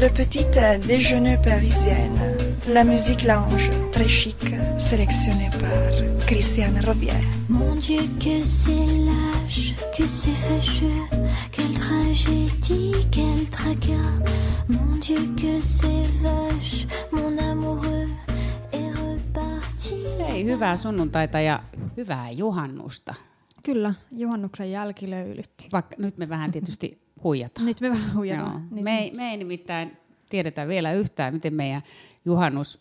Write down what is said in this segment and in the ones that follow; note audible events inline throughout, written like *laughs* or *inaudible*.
Le petit déjeuner parisienne. La musique lounge, très chic, sélectionnée par Christiane Robier. Mon Dieu, que c'est lâche, que c'est fâcheux, quelle tragédie, quel tracas. Mon Dieu, que c'est vache, mon amoureux est reparti. Hei, hyvää sunnuntaita ja hyvää juhannusta. Kyllä, juhannuksen jälkilöylyt. Vaikka nyt me vähän tietysti huijataan. Nyt me vähän Joo. huijataan. Niin. Me, ei, me ei nimittäin tiedetä vielä yhtään, miten meidän juhannus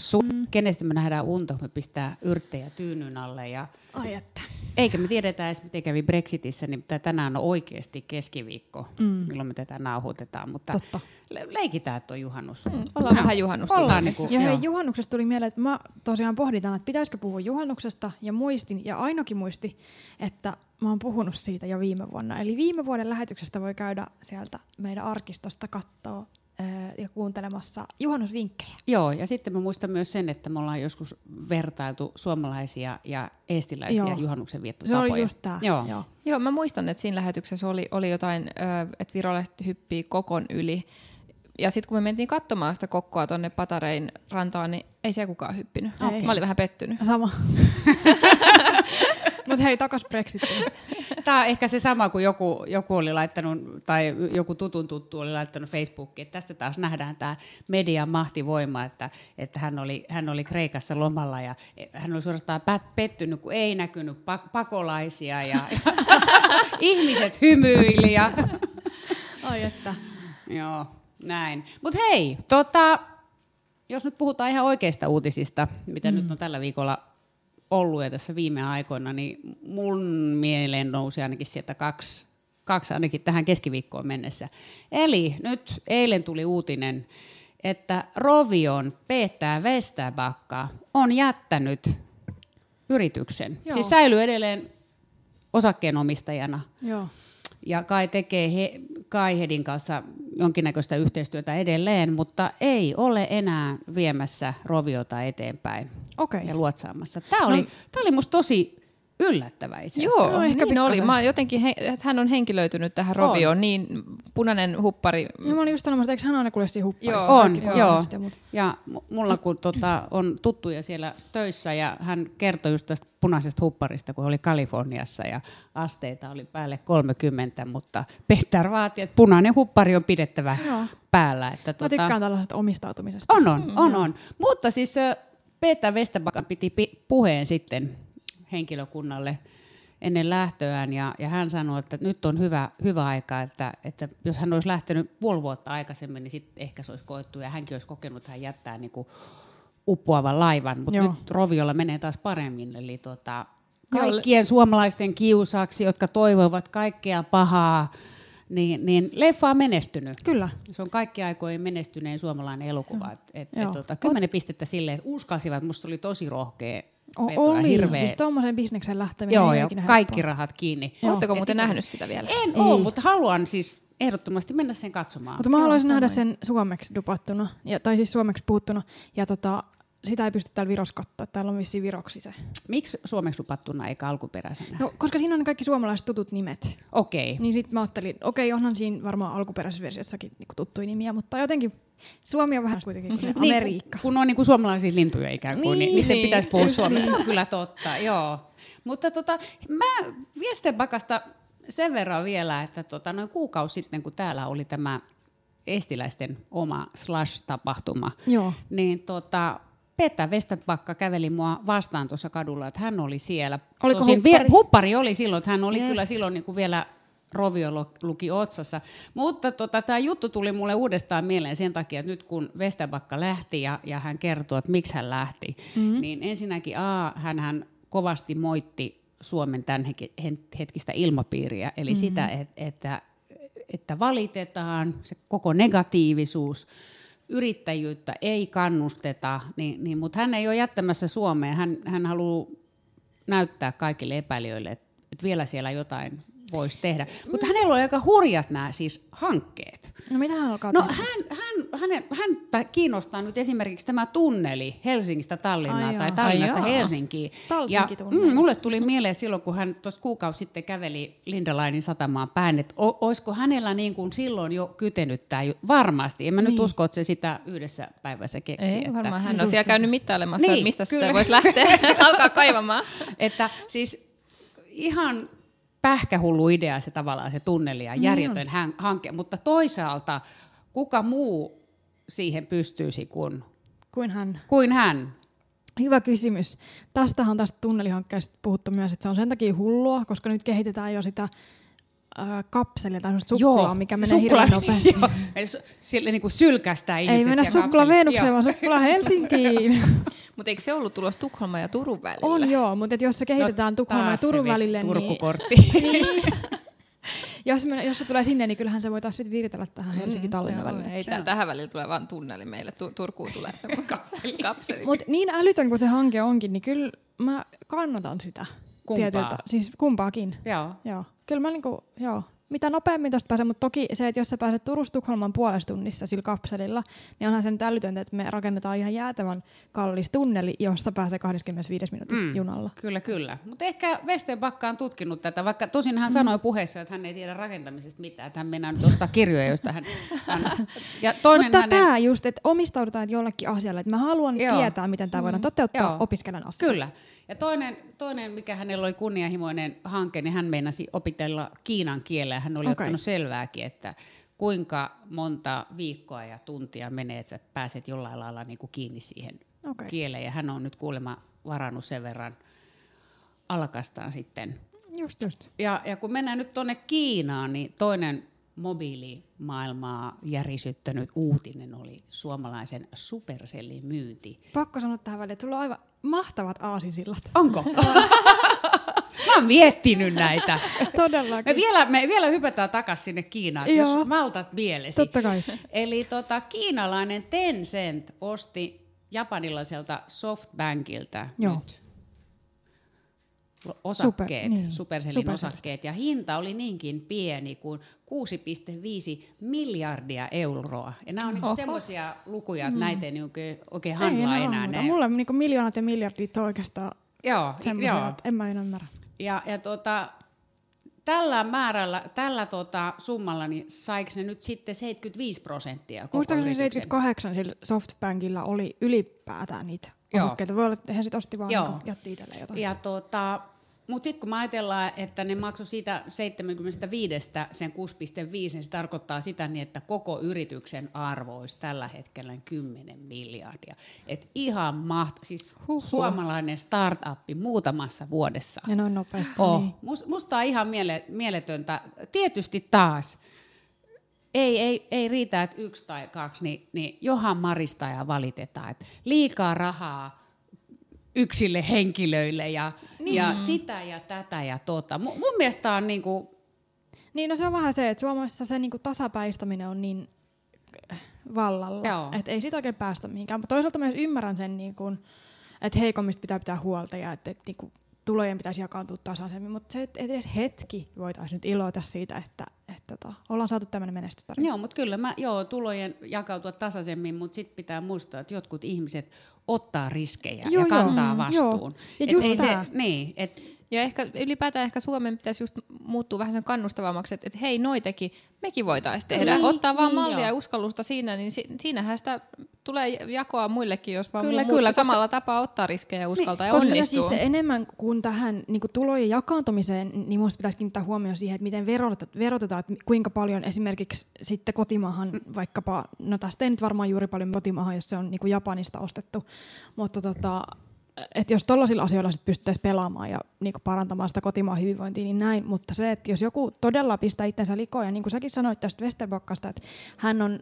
su- mm. kenestä me nähdään unta, me pistää yrttejä tyynyn alle. Ja Ai että. eikä me tiedetä edes, miten kävi Brexitissä, niin tää tänään on oikeasti keskiviikko, Mm. milloin me tätä nauhoitetaan. Mutta Totta. le- leikitään, että on juhannus. Mm, ollaan vähän juhannusta Ollaan tunnissa. niinku- Ja hei, juhannuksesta tuli mieleen, että mä tosiaan pohditaan, että pitäisikö puhua juhannuksesta, ja muistin, ja Ainokin muisti, että mä oon puhunut siitä jo viime vuonna. Eli viime vuoden lähetyksestä voi käydä sieltä meidän arkistosta katsoa ja kuuntelemassa juhannusvinkkejä. Joo, ja sitten mä muistan myös sen, että me ollaan joskus vertailtu suomalaisia ja eestiläisiä Joo. juhannuksen Se viettotapoja. oli just tää. Joo. Joo. Joo, mä muistan, että siinä lähetyksessä oli, oli jotain, että virolaiset hyppii kokon yli. Ja sitten kun me mentiin katsomaan sitä kokkoa tonne Patarein rantaan, niin ei siellä kukaan hyppinyt. Okei. Mä olin vähän pettynyt. Sama. *laughs* Mutta hei, takas Brexitiin. *laughs* Tämä on ehkä se sama kuin joku, joku oli laittanut, tai joku tutun tuttu oli laittanut Facebookiin, että tässä taas nähdään tämä median mahtivoima, että, että hän, oli, hän oli Kreikassa lomalla ja hän oli suorastaan pettynyt, kun ei näkynyt pak- pakolaisia ja, ja *laughs* ihmiset hymyili ja *laughs* Ai että. joo, näin. Mutta hei, tota, jos nyt puhutaan ihan oikeista uutisista, mitä mm. nyt on tällä viikolla ollut ja tässä viime aikoina, niin mun mieleen nousi ainakin sieltä kaksi, kaksi ainakin tähän keskiviikkoon mennessä. Eli nyt eilen tuli uutinen, että Rovion Peter Westerbakka on jättänyt yrityksen. Joo. Siis säilyy edelleen osakkeenomistajana Joo. Ja Kai tekee he, Kaihedin kanssa jonkinnäköistä yhteistyötä edelleen, mutta ei ole enää viemässä Roviota eteenpäin Okei. ja luotsaamassa. Tämä oli, No- tämä oli musta tosi yllättävä itse asiassa. Joo, No, ehkä niin oli. Mä jotenkin, he, että hän on henkilöitynyt tähän Rovioon, niin punainen huppari. Ja mä olin just sanomassa, että eikö hän aina kulje siinä hupparissa? Joo. On, joo. kolmesta ja muuta. Ja mu- mulla kun tota, on tuttuja siellä töissä ja hän kertoi just tästä punaisesta hupparista, kun oli Kaliforniassa ja asteita oli päälle 30, mutta Peter vaati, että punainen huppari on pidettävä Joo. päällä. Että, Mä tota, tykkään tällaisesta omistautumisesta. On, on, on, on. Mutta siis Peter Westerbakan piti pi- puheen sitten henkilökunnalle ennen lähtöään ja, ja hän sanoi, että nyt on hyvä, hyvä aika, että, että jos hän olisi lähtenyt puoli vuotta aikaisemmin, niin sitten ehkä se olisi koettu ja hänkin olisi kokenut, että hän jättää niin kuin uppoavan laivan, mutta Joo. nyt Roviolla menee taas paremmin, eli tota, kaikkien suomalaisten kiusaksi, jotka toivovat kaikkea pahaa, niin, niin leffa on menestynyt. Kyllä. Se on kaikki aikojen menestyneen suomalainen elokuva. Et, et, et, tota, kymmenen pistettä silleen, että uskalsivat. Musta oli tosi rohkea O- oli. hirveä. Siis tuommoisen bisneksen lähteminen Joo, ikinä kaikki helppoa. rahat kiinni. Oletteko Et muuten nähnyt sitä vielä? En ole, mutta haluan siis ehdottomasti mennä sen katsomaan. Mutta mä Joo, haluaisin nähdä sen suomeksi dupattuna, ja, tai siis suomeksi puhuttuna, ja tota, sitä ei pysty täällä Virossa katsoa. Täällä on vissiin Viroksi se. Miksi suomeksi lupattuna eikä alkuperäisenä? No, koska siinä on ne kaikki suomalaiset tutut nimet. Okei. Niin sit mä ajattelin, okei, onhan siinä varmaan alkuperäisessä versiossakin niinku tuttuja nimiä, mutta jotenkin Suomi on vähän kuitenkin kuin Niin, Amerikka. kun, on niin kuin suomalaisia lintuja ikään kuin, niin, Niin, niin. pitäisi puhua Just suomessa. Se on *laughs* kyllä totta, joo. Mutta tota, mä Viestebakasta sen verran vielä, että tota, noin kuukausi sitten, kun täällä oli tämä estiläisten oma slash-tapahtuma, Joo. niin tota, Petä Westerpakka käveli mua vastaan tuossa kadulla, että hän oli siellä. Oliko Tosin huppari? huppari oli silloin, että hän oli Yes. kyllä silloin niin kuin vielä Rovio lu- luki otsassa. Mutta tota, tämä juttu tuli mulle uudestaan mieleen sen takia, että nyt kun Westerbakka lähti ja, ja hän kertoi, että miksi hän lähti, mm-hmm. niin ensinnäkin A, hän, hän kovasti moitti Suomen tämän hetkistä ilmapiiriä, eli mm-hmm. sitä, että, että, että valitetaan, se koko negatiivisuus, yrittäjyyttä ei kannusteta, niin, niin, mutta hän ei ole jättämässä Suomeen. Hän, hän haluaa näyttää kaikille epäilijöille, että, että vielä siellä jotain voisi tehdä. Mutta hänellä oli aika hurjat nämä siis hankkeet. No mitä hän alkaa No tehdä? hän, hän hänen, häntä kiinnostaa nyt esimerkiksi tämä tunneli Helsingistä Tallinnaan Ai tai. Tallinnasta Ai. Helsinkiin. ja mm, mulle tuli mieleen, että silloin kun hän tuossa kuukausi sitten käveli Lindalainin satamaan päin, että olisiko hänellä niin kuin silloin jo kytenyt tämä varmasti. En mä nyt Niin. usko, että se sitä yhdessä päivässä keksi. Ei, että, varmaan hän on siellä käynyt mittailemassa, Niin, että mistä kyllä. sitä voisi lähteä *laughs* alkaa kaivamaan. että siis ihan pähkähullu idea se tavallaan se tunneli ja järjetön hän, hanke, mutta toisaalta kuka muu siihen pystyisi kuin, Kuin hän. kuin hän? Hyvä kysymys. Tästähän on tästä tunnelihankkeesta puhuttu myös, että se on sen takia hullua, koska nyt kehitetään jo sitä äh, kapselia tai suklaa, mikä menee hirveän nopeasti. *laughs* Joo, sille niin kuin sylkästää ihmiset Ei mennä suklaa. Veenukseen, Joo. vaan suklaa Helsinkiin. *laughs* *laughs* Mutta eikö se ollut tulossa Tukholman ja Turun välillä? on joo, mutta et jos se kehitetään Tukholman ja No, Taas se Turun välille, niin Turkukortti. *laughs* jos, me, jos se tulee sinne, niin kyllähän se voitaisiin sitten viritellä tähän Mm, Joo, välille. Ei, tä- tähän väliin tulee vaan tunneli meille. Tu- Turkuun tulee semmoinen kapseli. *laughs* kapseli. Mutta niin älytön kuin se hanke onkin, niin kyllä mä kannatan sitä. Kumpaa? Tietyltä, siis kumpaakin. Joo. Joo. Kyllä mä niinku, joo. Mitä nopeammin tuosta pääsee, mutta toki se, että jos sä pääset Turusta Tukholman puolessa tunnissa sillä kapselilla, niin onhan se nyt älytöntä, että me rakennetaan ihan jäätävän kallis tunneli, josta pääsee 25 minuutissa mm. junalla. Kyllä, kyllä. Mutta ehkä Westenbakka on tutkinut tätä, vaikka tosin hän sanoi puheessa, että hän ei tiedä rakentamisesta mitään, että hän meinaa nyt ostaa kirjoja, joista hän... hän ja toinen Mutta hänen, tämä just, että omistaudutaan jollekin asialle, että mä haluan Joo. tietää, miten tämä voidaan toteuttaa Joo. opiskelijan asti. Kyllä. Ja toinen, toinen, mikä hänellä oli kunnianhimoinen hanke, niin hän meinasi opitella kiinan kielellä. Hän oli Okei. ottanut selvääkin, että kuinka monta viikkoa ja tuntia menee, että sä pääset jollain lailla niin kuin kiinni siihen Okei. kieleen. Ja hän on nyt kuulemma varannut sen verran alkastaan sitten. Just, just. Ja, ja kun mennään nyt tuonne Kiinaan, niin toinen mobiilimaailmaa järisyttänyt uutinen oli suomalaisen Supercellin myynti. Pakko sanoa tähän väliin, että sulla on aivan mahtavat aasinsillat. Onko? *laughs* Mä oon miettinyt näitä. Todellakin. Me vielä, me vielä hypätään takaisin sinne Kiinaan, Joo. jos maltat mielesi. Totta kai. Eli tota, kiinalainen Tencent osti japanilaiselta Softbankilta Joo. nyt osakkeet, Super, niin. Supercellin Supercellista. osakkeet, ja hinta oli niinkin pieni kuin 6,5 miljardia euroa. Ja nämä on niinku semmoisia lukuja, että näitä ei niinku oikein, oikein Ei handlaa enää ne- Mulla niinku miljoonat ja miljardit on oikeastaan Joo, semmoisia, joo. että en mä enää ymmärrä. Ja, ja tota, tällä määrällä, tällä tota summalla, niin saiko ne nyt sitten 75 prosenttia koko Muistaakseni yrityksen? 78 sillä Softbankilla oli ylipäätään niitä Joo. Voi olla, että he sitten osti vaan Joo. niinku jätti itselleen jotain. Ja tota, mutta sitten kun me ajatellaan, että ne maksoi siitä 75 sen 6,5, niin se tarkoittaa sitä niin, että koko yrityksen arvo olisi tällä hetkellä 10 miljardia. Et ihan maht, siis Huhhuh. suomalainen startuppi muutamassa vuodessa. Ja noin nopeasti. Oh. Niin. Mus, musta on ihan miele, mieletöntä. Tietysti taas, ei, ei, ei riitä, että yksi tai kaksi, niin, niin johan marista ja valitetaan. Että liikaa rahaa yksille henkilöille ja, niin. ja sitä ja tätä ja tota. Mun, mun mielestä on niinku, Niin, no se on vähän se, että Suomessa se niinku tasapäistäminen on niin vallalla, että ei siitä oikein päästä mihinkään. Mutta toisaalta myös ymmärrän sen, niinku, että heikommista pitää pitää huolta ja että, että niinku, tulojen pitäisi jakaantua tasaisemmin. Mutta se, että edes hetki voitaisiin nyt iloita siitä, että, että tota, ollaan saatu tämmöinen menestystarina. joo, mutta kyllä mä, joo, tulojen jakautua tasaisemmin, mutta sitten pitää muistaa, että jotkut ihmiset ottaa riskejä Joo, ja kantaa joo, vastuun. joo. Ja Et just ei se, tää. niin, et, Ja ehkä ylipäätään ehkä Suomen pitäisi just muuttua vähän sen kannustavammaksi, että, että hei noitäkin, mekin voitaisiin tehdä. Niin, Ottaa vaan niin, mallia ja uskallusta siinä, niin si- siinähän sitä tulee jakoa muillekin, jos vaan Kyllä, kyllä, koska- samalla tapaa ottaa riskejä ja uskaltaa ja Koska onnistuu. siis se enemmän kuin tähän niin kuin tulojen jakaantumiseen, niin minusta pitäisi kiinnittää huomioon siihen, että miten verotetaan, verotetaan että kuinka paljon esimerkiksi sitten kotimaahan, vaikkapa, no tästä ei nyt varmaan juuri paljon kotimaahan, jos se on niin kuin Japanista ostettu, mutta tota, että jos tollaisilla asioilla sit pystyttäisiin pelaamaan ja niinku parantamaan sitä kotimaan hyvinvointia, niin näin. Mutta se, että jos joku todella pistää itsensä likoon, ja niin kuin säkin sanoit tästä Westerbockasta, että hän on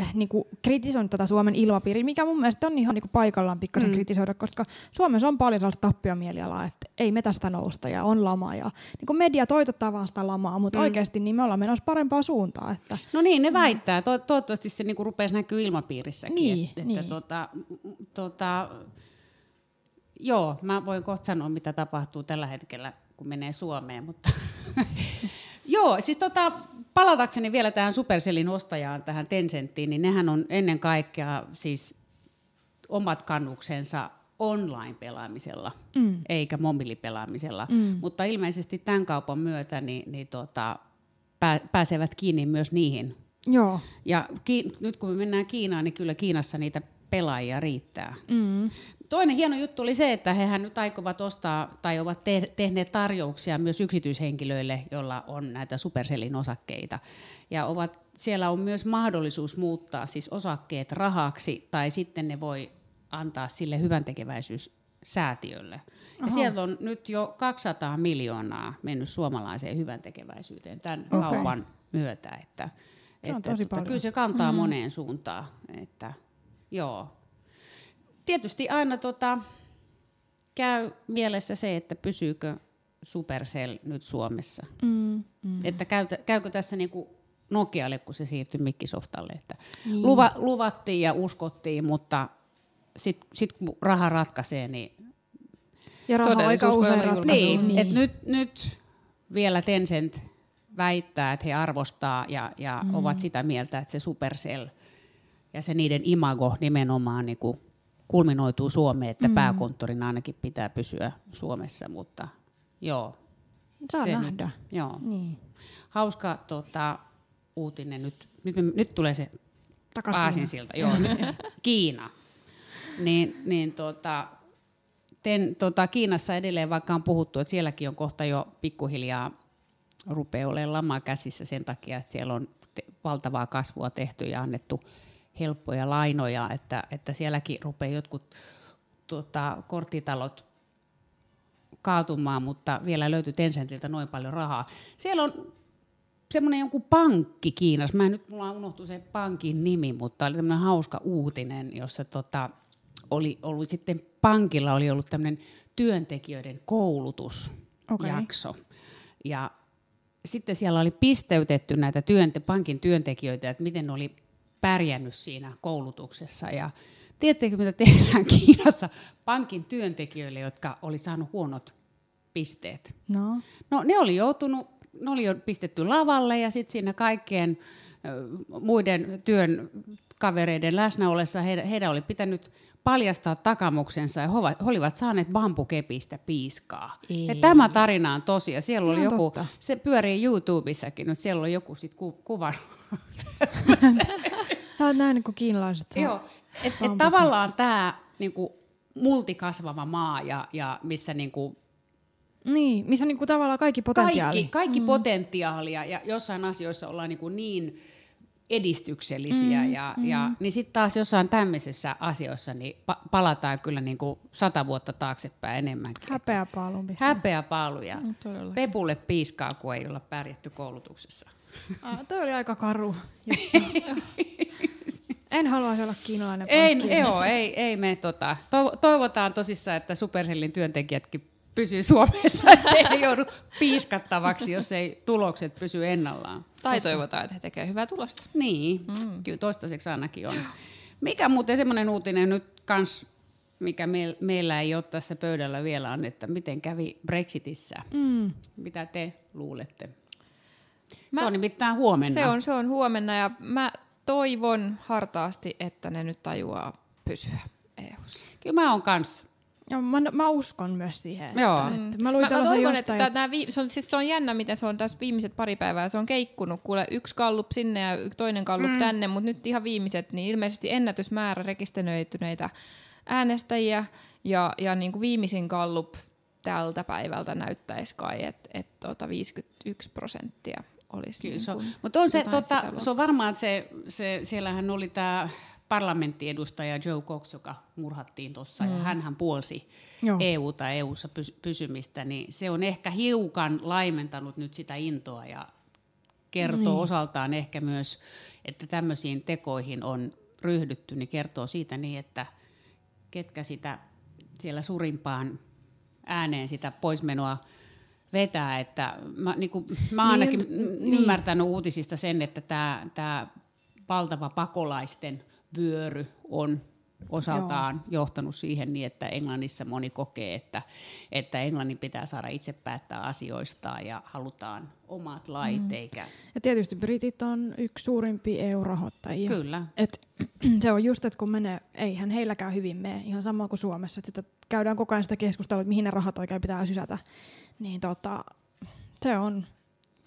äh, niinku kritisoinut tätä Suomen ilmapiiriä, mikä mun mielestä on ihan niinku paikallaan pikkasen mm. kritisoida, koska Suomessa on paljon sellaista tappiomielialaa, että ei me tästä nousta ja on lama. Ja niinku media toitottaa vaan sitä lamaa, mutta mm. oikeasti niin me ollaan menossa parempaa suuntaan. Että, No niin, ne väittää. To- toivottavasti se niinku rupeaisi näkyä ilmapiirissäkin. Niin, että, niin. Että, tota, m- tota, joo, mä voin kohta sanoa, mitä tapahtuu tällä hetkellä, kun menee Suomeen. Mutta *laughs* joo, siis tota, palatakseni vielä tähän Supercellin ostajaan, tähän Tencenttiin, niin nehän on ennen kaikkea siis omat kannuksensa online-pelaamisella, mm. eikä mobiilipelaamisella. Mm. Mutta ilmeisesti tämän kaupan myötä niin, niin tota, pää, pääsevät kiinni myös niihin. Joo. Ja ki, nyt kun me mennään Kiinaan, niin kyllä Kiinassa niitä pelaajia riittää. Mm. Toinen hieno juttu oli se, että hehän nyt aikovat ostaa tai ovat te- tehneet tarjouksia myös yksityishenkilöille, joilla on näitä Supercellin osakkeita. Ja ovat, siellä on myös mahdollisuus muuttaa siis osakkeet rahaksi tai sitten ne voi antaa sille hyvän tekeväisyyssäätiölle. Ja sieltä on nyt jo 200 miljoonaa mennyt suomalaiseen hyvän tekeväisyyteen tämän Okei. kaupan myötä. Että, että tosi tota, paljon. Kyllä se kantaa mm. moneen suuntaan. Että, joo. Tietysti aina tota, käy mielessä se, että pysyykö Supercell nyt Suomessa. Mm. Mm. Että käytä, käykö tässä niinku Nokialle, kun se siirtyi Microsoftalle. Että Niin. luva, luvattiin ja uskottiin, mutta sitten sit kun raha ratkaisee, niin, Ja raha aika usein niin, Niin. Et nyt, nyt vielä Tencent väittää, että he arvostaa ja, ja mm. ovat sitä mieltä, että se Supercell ja se niiden imago nimenomaan niin kuin kulminoituu Suomeen, että mm. pääkonttorin ainakin pitää pysyä Suomessa, mutta joo. Saa se nähdä. Nyt, joo. Niin. Hauska tota, uutinen nyt. Nyt, nyt tulee se Takas Aasinsilta, joo, *laughs* Kiina. Niin, niin tota, ten, tota, Kiinassa edelleen, vaikka on puhuttu, että sielläkin on kohta jo pikkuhiljaa rupeaa olemaan lama käsissä sen takia, että siellä on te- valtavaa kasvua tehty ja annettu helppoja lainoja, että, että sielläkin rupeaa jotkut tota, korttitalot kaatumaan, mutta vielä löytyy Tencentiltä noin paljon rahaa. Siellä on semmoinen joku pankki Kiinassa, mä en nyt, mulla unohtui se pankin nimi, mutta oli tämmöinen hauska uutinen, jossa tota, oli ollut sitten pankilla oli ollut tämmöinen työntekijöiden koulutusjakso. Ja sitten siellä oli pisteytetty näitä työnte- pankin työntekijöitä, että miten ne oli pärjännyt siinä koulutuksessa. Ja tiedättekö, mitä tehdään *laughs* Kiinassa pankin työntekijöille, jotka oli saanut huonot pisteet? No. No ne oli joutunut, ne oli jo pistetty lavalle ja sitten siinä kaikkien muiden työn kavereiden läsnä ollessa heidän, heidän oli pitänyt paljastaa takamuksensa ja he olivat saaneet bambukepistä piiskaa. Ei. Ja tämä tarina on tosia. Siellä oli Ihan joku, totta. se pyörii YouTubessakin, nyt siellä oli joku sit ku, kuvan. *laughs* Sä oot nähnyt, kun kiinalaiset. Joo, et, et tavallaan tämä niinku, multikasvava maa ja, ja missä niinku, Niin, missä on niinku tavallaan kaikki potentiaali. Kaikki, kaikki mm. potentiaalia ja jossain asioissa ollaan niin, kuin niin edistyksellisiä, mm, ja, mm. Ja, niin sitten taas jossain tämmöisissä asioissa niin pa- palataan kyllä niin kuin sata vuotta taaksepäin enemmänkin. Häpeä paalumpi. Häpeä paaluja. No, todella. Pepulle piiskaa, kun ei olla pärjätty koulutuksessa. Ah, toi oli aika karu *laughs* en haluaisi olla kiinalainen Ei, joo, ei, ei me tota. Toiv- Toivotaan tosissaan, että Supercellin työntekijätkin pysyy Suomessa, *laughs* ettei joudu piiskattavaksi, jos ei tulokset pysy ennallaan. Tai toivotaan, että he tekevät hyvää tulosta. Niin, mm. kyllä toistaiseksi ainakin on. Mikä muuten semmoinen uutinen nyt kans, mikä meil, meillä ei ole tässä pöydällä vielä on, että miten kävi Brexitissä? Mm. Mitä te luulette? Mä- se on nimittäin huomenna. Se on, se on huomenna ja mä toivon hartaasti, että ne nyt tajuaa pysyä E EU:ssa. Kyllä mä oon kans. Ja mä, mä uskon myös siihen. Joo. Että, että mä luin Mä, mä toivon, jostain, että tää, vi, se, on, siis se on jännä, miten se on tässä viimeiset pari päivää. Se on keikkunut, kuule yksi kallup sinne ja toinen kallup mm. tänne, mutta nyt ihan viimeiset, niin ilmeisesti ennätysmäärä rekisteröityneitä äänestäjiä ja, ja niin kuin viimeisin kallup tältä päivältä näyttäisi kai, että et, tota 51 prosenttia olisi. Kyllä niin se on. kuin Mutta on se, tota, se on varmaan, että se, se, siellähän oli tämä parlamenttiedustaja Joe Cox, joka murhattiin tuossa, mm. ja hänhän puolsi Joo. EU- tai EU-ssa pys- pysymistä, niin se on ehkä hiukan laimentanut nyt sitä intoa ja kertoo niin. osaltaan ehkä myös, että tämmöisiin tekoihin on ryhdytty, niin kertoo siitä niin, että ketkä sitä siellä surimpaan ääneen sitä poismenoa vetää, että mä, niin kuin, mä oon ainakin Niin, niin, ymmärtänyt uutisista sen, että tämä valtava pakolaisten vyöry on osaltaan Joo. johtanut siihen niin, että Englannissa moni kokee, että, että Englannin pitää saada itse päättää asioistaan ja halutaan omat lait. Mm. Eikä... Ja tietysti Britit on yksi suurimpi EU-rahoittajia. Kyllä. Et, *clears throat* se on just, että kun menee, eihän heilläkään hyvin mene, ihan sama kuin Suomessa, että käydään koko ajan sitä keskustelua, että mihin ne rahat oikein pitää sysätä, niin tota, se on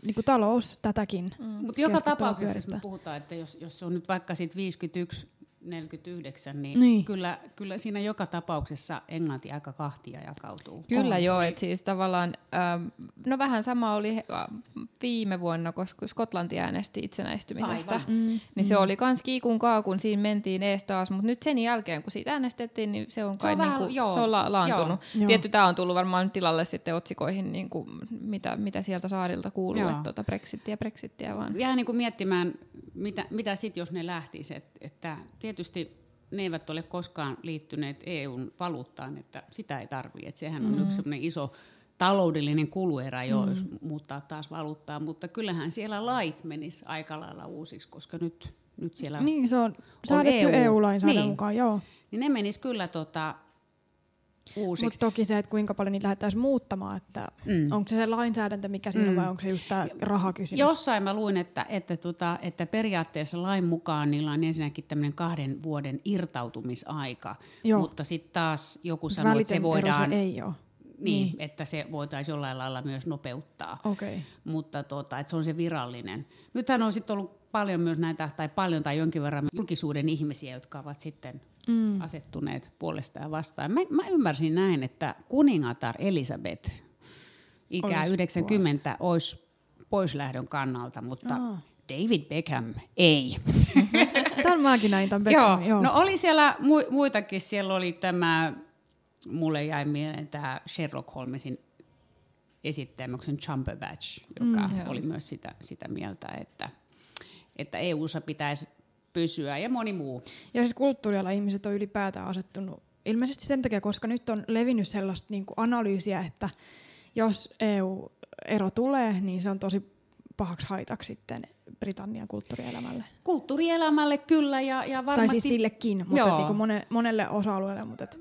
niin kuin talous tätäkin. Mm. Mutta joka tapauksessa, jos me puhutaan, että jos, jos on nyt vaikka sit 51 49, niin, niin. Kyllä, kyllä siinä joka tapauksessa Englanti aika kahtia jakautuu. Kyllä oh. joo, että siis tavallaan, äh, no vähän sama oli äh, viime vuonna, koska Skotlanti äänesti itsenäistymisestä. Mm. Niin mm. se oli kans kiikun kaakun, siinä mentiin ees taas, mutta nyt sen jälkeen, kun siitä äänestettiin, niin se on kai se on, niinku, vähän, se on la- laantunut. Joo. Tietty tämä on tullut varmaan tilalle sitten otsikoihin, niin kuin, mitä, mitä sieltä saarilta kuuluu, että tuota Brexittiä, Brexittiä vaan. Jää niin kuin miettimään, mitä, mitä sitten jos ne lähtisivät, että, että tietysti ne eivät ole koskaan liittyneet EUn valuuttaan, että sitä ei tarvitse. Että sehän on mm. yksi iso taloudellinen kuluerä jo, mm. jos muuttaa taas valuuttaa, mutta kyllähän siellä lait menis aika lailla uusiksi, koska nyt, nyt siellä Niin, se on, on säädetty EU. EU-lainsäädännön niin. mukaan, joo. Niin ne menis kyllä tota, uusiksi. Mutta toki se, että kuinka paljon niitä lähdettäisiin muuttamaan, että mm. onko se se lainsäädäntö, mikä siinä mm. on, vai onko se just tämä rahakysymys? Jossain mä luin, että, että, tota, että periaatteessa lain mukaan niillä on ensinnäkin tämmöinen kahden vuoden irtautumisaika, Joo. mutta sitten taas joku sanoi, että se voidaan... Se ei ole. Niin, niin, että se voitaisiin jollain lailla myös nopeuttaa. Okay. Mutta tota, että se on se virallinen. Nythän on sitten ollut paljon myös näitä, tai paljon tai jonkin verran julkisuuden ihmisiä, jotka ovat sitten mm. asettuneet puolesta ja vastaan. Mä, mä ymmärsin näin, että kuningatar Elisabeth, ikä Olis 90, puolta. olisi poislähdön kannalta, mutta oh. David Beckham ei. *laughs* Tämän mäkin näin, tämän Beckham. joo. joo. No oli siellä mu- muitakin, siellä oli tämä, mulle jäi mieleen tämä Sherlock Holmesin esittämyksen Cumberbatch, joka mm, oli myös sitä, sitä mieltä, että, että EU-ssa pitäisi pysyä ja moni muu. Ja siis kulttuuriala ihmiset on ylipäätään asettunut ilmeisesti sen takia, koska nyt on levinnyt sellaista niin kuin analyysiä, että jos EU-ero tulee, niin se on tosi pahaksi haitaksi sitten Britannian kulttuurielämälle. Kulttuurielämälle kyllä ja, ja varmasti... Tai siis sillekin, mutta niin kuin mone, monelle osa-alueelle. Mutta et...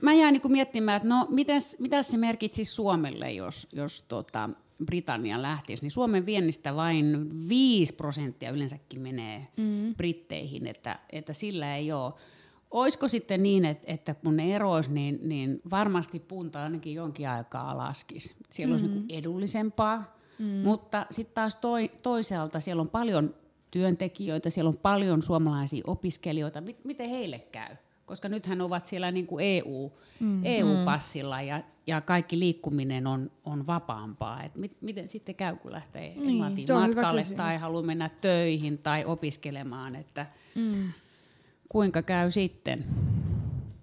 Mä jään niin kuin miettimään, että no mitäs, mitäs se merkitsisi Suomelle, jos, jos tota, Britannia lähtisi, niin Suomen viennistä vain 5 prosenttia yleensäkin menee mm. Britteihin, että, että sillä ei ole. Olisiko sitten niin, että, että kun ne eroisi, niin, niin varmasti punta ainakin jonkin aikaa laskisi. Siellä mm. olisi niin edullisempaa, mm. mutta sitten taas toi, toisaalta siellä on paljon työntekijöitä, siellä on paljon suomalaisia opiskelijoita. Miten heille käy? Koska nythän ovat siellä niin kuin EU, mm. EU-passilla ja, ja kaikki liikkuminen on, on vapaampaa. Et mit, miten sitten käy, kun lähtee niin, Englantiin matkalle tai haluaa mennä töihin tai opiskelemaan, että mm. kuinka käy sitten?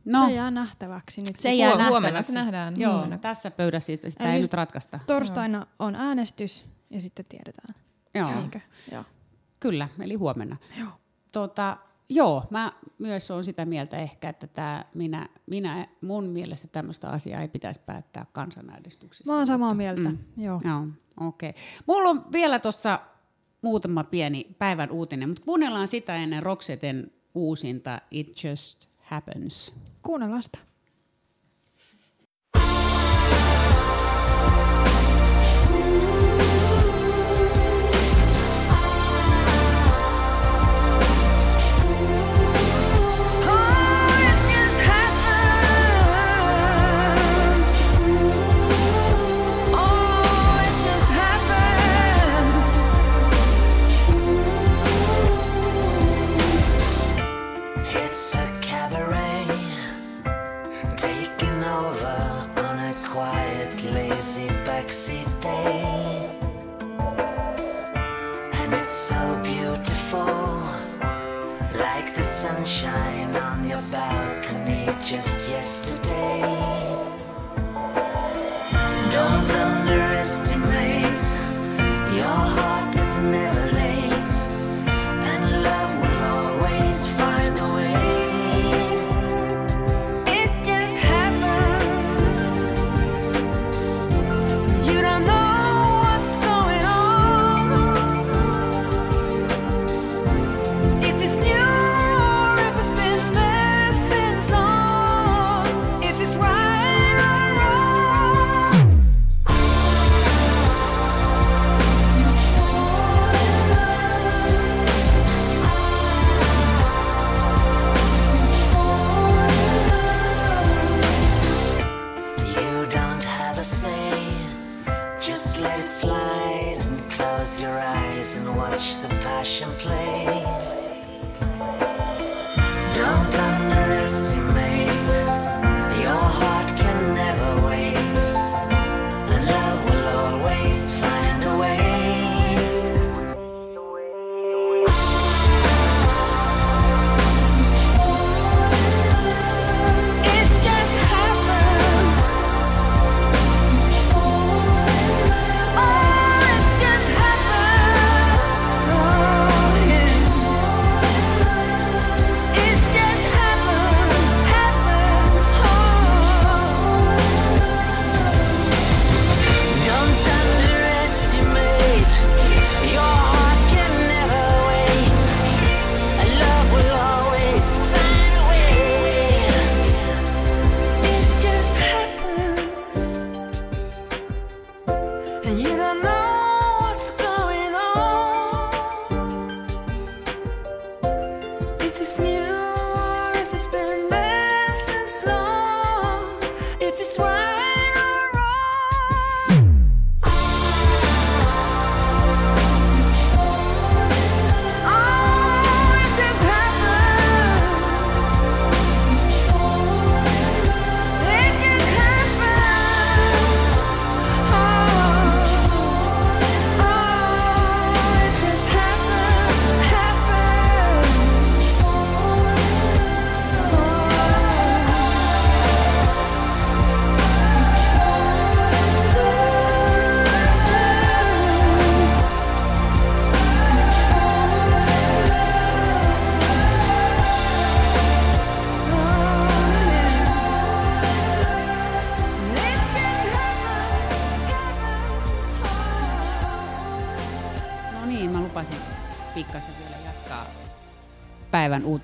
No, se jää nähtäväksi nyt. Se jää nähtäväksi. Huomenna se nähdään. Joo, huomenna. tässä pöydässä sitä, sitä ei nyt ratkaista. Torstaina Joo. on äänestys ja sitten tiedetään. Joo. Joo. Kyllä, eli huomenna. Joo. Tota, Joo, mä myös olen sitä mieltä ehkä, että tämä, minä, minä, mun mielestä tämmöistä asiaa ei pitäisi päättää kansanäänestyksessä. Mä oon samaa mieltä, mm. joo. Joo, okei. Okay. Mulla on vielä tuossa muutama pieni päivän uutinen, mutta kuunnellaan sitä ennen Roxeten uusinta It Just Happens. Kuunnellaan sitä.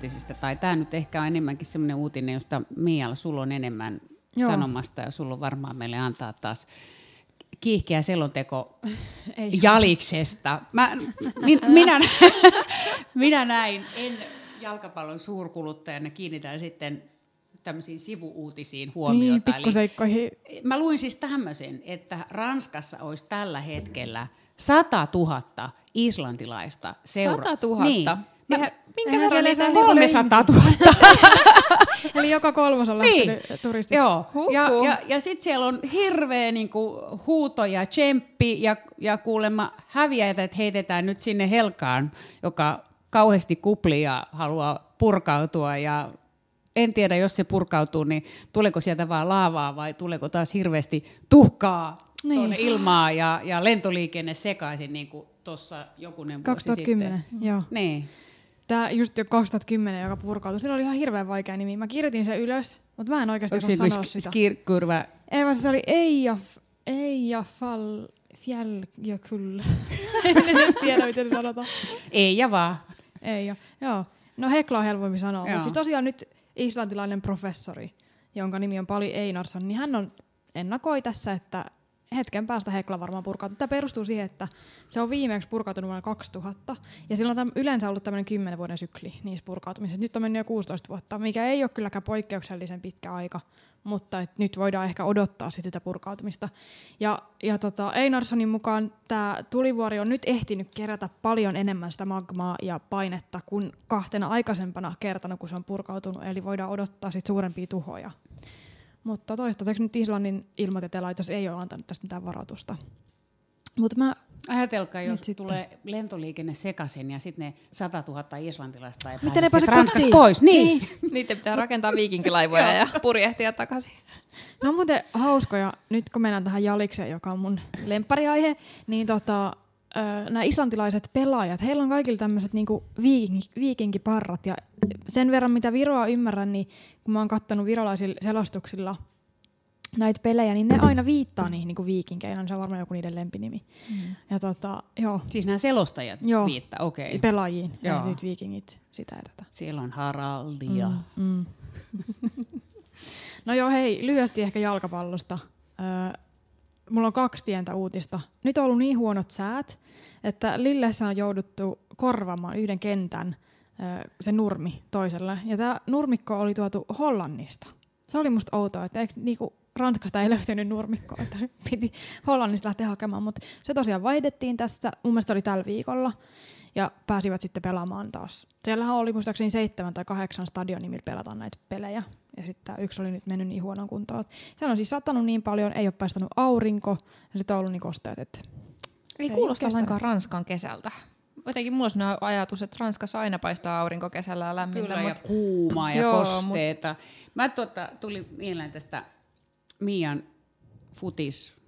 Uutisista. Tai tämä nyt ehkä on enemmänkin semmoinen uutinen, josta Mialla sulla on enemmän Joo. sanomasta ja sulla on varmaan meille antaa taas kiihkeä selonteko *laughs* Ei. Jaliksesta. Mä, min, minä, *laughs* minä näin, en jalkapallon suurkuluttajana kiinnitän sitten tämmöisiin sivuuutisiin Niin, huomiota. Eli pikkuseikkoihin. Mä luin siis tämmöisen, että Ranskassa olisi tällä hetkellä 100 000 islantilaista seura. 100 000? Niin. Mä, Eihän- minkä eihän verran siellä niitä ei on? saa 300 000. *laughs* Eli joka kolmas on niin. lähtenyt turistiksi. Joo. Huhhuh. Ja, ja, ja sitten siellä on hirveä niinku, huuto ja tsemppi ja, ja kuulemma häviäjät heitetään nyt sinne Helkaan, joka kauheasti kuplii ja haluaa purkautua ja en tiedä, jos se purkautuu, niin tuleeko sieltä vaan laavaa vai tuleeko taas hirveästi tuhkaa Niin. tuonne ilmaa ja, ja lentoliikenne sekaisin, niin kuin tuossa jokunen vuosi 2010, sitten. joo. Niin. Tämä just jo 2010, joka purkautui. Sillä oli ihan hirveän vaikea nimi. Mä kirjoitin sen ylös, mutta mä en oikeasti osaa sanoa sk- sitä. skirkurva? Ei vaan se oli Eija, Eija Fall, Fjälljökull. *laughs* en edes tiedä, miten se sanotaan. Ei ja vaan. Eija, joo. No Hekla on helpompi sanoa, mutta siis tosiaan nyt islantilainen professori, jonka nimi on Pali Einarsson, niin hän on ennakoi tässä, että hetken päästä Hekla varmaan purkautuu. Tämä perustuu siihen, että se on viimeksi purkautunut vuonna 2000, ja silloin on yleensä ollut tämmöinen 10 vuoden sykli niissä purkautumisissa. Nyt on mennyt jo 16 vuotta, mikä ei ole kylläkään poikkeuksellisen pitkä aika, mutta et nyt voidaan ehkä odottaa sit sitä purkautumista. Ja, ja tota, Einarssonin mukaan tämä tulivuori on nyt ehtinyt kerätä paljon enemmän sitä magmaa ja painetta kuin kahtena aikaisempana kertana, kun se on purkautunut, eli voidaan odottaa sit suurempia tuhoja. Mutta toistaiseksi nyt Islannin ilmatieteen laitos ei ole antanut tästä mitään varoitusta. Mutta mä Ajatelkaa, jos sitten. tulee lentoliikenne sekaisin ja sitten ne 100 000 islantilaista ei Miten ne pääse pääse pois. Niin. *laughs* Niitä pitää rakentaa viikinkilaivoja *laughs* ja purjehtia takaisin. No on muuten hauskoja, nyt kun mennään tähän Jalikseen, joka on mun lemppariaihe, niin tota, nämä islantilaiset pelaajat, heillä on kaikilla tämmöiset niinku viiking, viikinkiparrat. Ja sen verran, mitä Viroa ymmärrän, niin kun mä oon kattonut virolaisilla selostuksilla näitä pelejä, niin ne aina viittaa niihin niinku viikinkeinä, niin se on varmaan joku niiden lempinimi. Mm. Ja tota, joo, Siis nämä selostajat Joo. viittaa, okei. Okay. pelaajiin, ja Joo. nyt viikingit, sitä ja tätä. Siellä on Haraldia. Mm. Mm. *laughs* no joo, hei, lyhyesti ehkä jalkapallosta. Öö, mulla on kaksi pientä uutista. Nyt on ollut niin huonot säät, että Lillessä on jouduttu korvaamaan yhden kentän se nurmi toiselle. Ja tämä nurmikko oli tuotu Hollannista. Se oli musta outoa, että eikö niinku Ranskasta ei löytynyt nurmikkoa, että piti Hollannista lähteä hakemaan, mutta se tosiaan vaihdettiin tässä, mun mielestä se oli tällä viikolla, ja pääsivät sitten pelaamaan taas. Siellähän oli muistaakseni seitsemän tai kahdeksan stadionia, millä pelataan näitä pelejä, ja sitten tämä yksi oli nyt mennyt niin huonoon kuntoon. Siellä on siis satanut niin paljon, ei ole paistanut aurinko, ja sitten on ollut niin kosteet, että Ei kuulosta lainkaan Ranskan kesältä. Jotenkin mulla on ajatus, että Ranskassa aina paistaa aurinko kesällä ja lämmintä, Kyllä, ja mutta kuumaa ja Joo, kosteita. Mä tota, tuli mieleen tästä Mian futis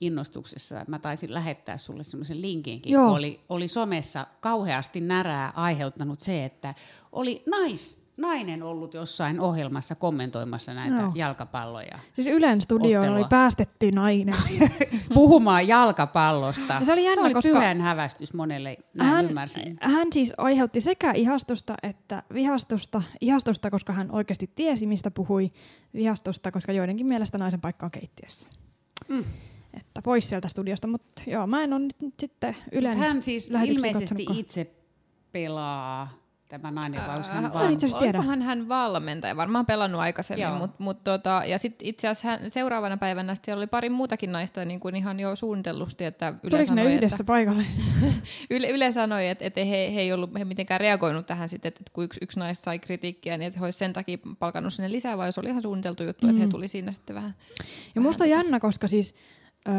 innostuksessa. Mä taisin lähettää sulle semmoisen linkinkin, Joo. kun oli, oli somessa kauheasti närää aiheuttanut se, että oli nais, nainen ollut jossain ohjelmassa kommentoimassa näitä Joo. jalkapalloja. Siis Ylen studioon Ottelua. oli päästetty nainen. *laughs* Puhumaan jalkapallosta. Ja se oli jännä, se oli koska- pyhän hävästys monelle, näin hän, ymmärsin. hän siis aiheutti sekä ihastusta että vihastusta. Ihastusta, koska hän oikeasti tiesi, mistä puhui. Vihastusta, koska joidenkin mielestä naisen paikka on keittiössä. Mm. Että pois sieltä studiosta, mutta joo, mä en ole nyt, nyt sitten Ylen hän siis ilmeisesti katsonutkaan. itse pelaa, tämä nainen, vai onko hän Äh, itse asiassa tiedä. Olikohan hän valmentaja, varmaan pelannut aikaisemmin, mutta mut tota, ja sitten itse asiassa hän, seuraavana päivänä sit siellä oli pari muutakin naista niin kuin ihan jo suunnitellusti, että Yle Tuliko ne sanoi, yhdessä että, paikalle? *laughs* Yle, Yle sanoi, että, että he, he ei ollut he mitenkään reagoinut tähän sitten, että kun yksi, yksi naista sai kritiikkiä, niin että he olisi sen takia palkannut sinne lisää, vai se oli ihan suunniteltu juttu, mm. että he Mm. tuli siinä sitten vähän. Ja musta on jännä, koska siis ö,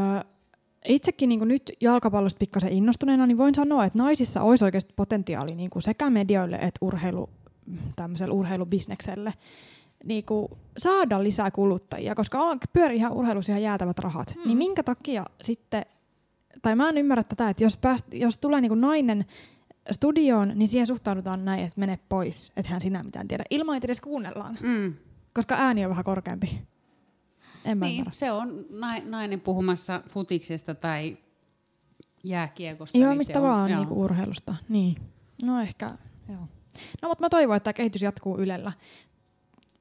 itsekin niin nyt jalkapallosta pikkasen innostuneena, niin voin sanoa, että naisissa olisi oikeasti potentiaali niin sekä medioille että urheilu, tämmöiselle urheilubisnekselle niin saada lisää kuluttajia, koska on, pyörii ihan urheilussa ihan jäätävät rahat. Mm. Mm. Niin minkä takia sitten, tai mä en ymmärrä tätä, että jos, pääst, jos tulee niin nainen studioon, niin siihen suhtaudutaan näin, että mene pois, että hän sinä mitään tiedä, ilman että edes kuunnellaan, Mm. koska ääni on vähän korkeampi. En mä Niin, se on nai- nainen puhumassa futiksesta tai jääkiekosta. Joo, niin mistä vaan on, niinku urheilusta. Niin. No ehkä, joo. No mutta mä toivon, että kehitys jatkuu Ylellä.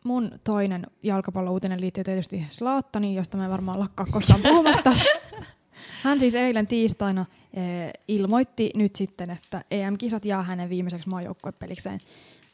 Mun toinen jalkapallouutinen liittyy tietysti Slaattaniin, josta mä en varmaan lakkaa koskaan puhumasta. *laughs* Hän siis eilen tiistaina eh, ilmoitti nyt sitten, että EM-kisat jää hänen viimeiseksi maajoukkuepelikseen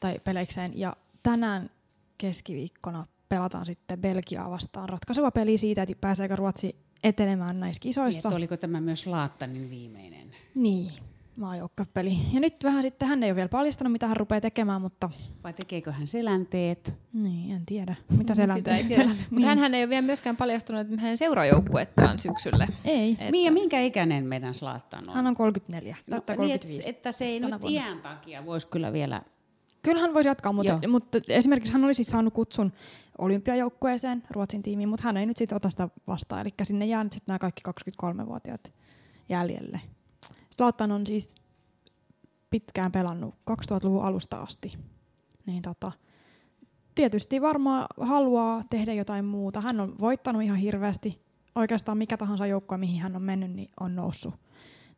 tai peleikseen. Ja tänään keskiviikkona pelataan sitten Belgiaa vastaan ratkaiseva peli siitä, että pääseekö Ruotsi etenemään näissä Niin, kisoissa. että oliko tämä myös Laattanin viimeinen? Niin, maajoukkuepeli. Ja nyt vähän sitten, hän ei ole vielä paljastanut, mitä hän rupeaa tekemään, mutta Vai tekeekö hän selänteet? niin, en tiedä. Mitä ei tiedä. Mutta hän ei ole vielä myöskään paljastanut hänen seuraajoukkuettaan syksylle. Ei. Että- Mia, minkä ikäinen meidän Slaattan on? Hän on 34, no, täyttää niin, että, 35. että se ei nyt vuonna. iän takia voisi kyllä vielä... Kyllä hän voisi jatkaa, mutta, Joo. mutta esimerkiksi hän olisi saanut kutsun olympiajoukkueeseen Ruotsin tiimiin, mutta hän ei nyt sitten ota sitä vastaan. Eli sinne jää nyt sitten nämä kaikki 23-vuotiaat jäljelle. Zlatan on siis pitkään pelannut 2000-luvun alusta asti. Niin tota, tietysti varmaan haluaa tehdä jotain muuta. Hän on voittanut ihan hirveästi. Oikeastaan mikä tahansa joukkue, mihin hän on mennyt, niin on noussut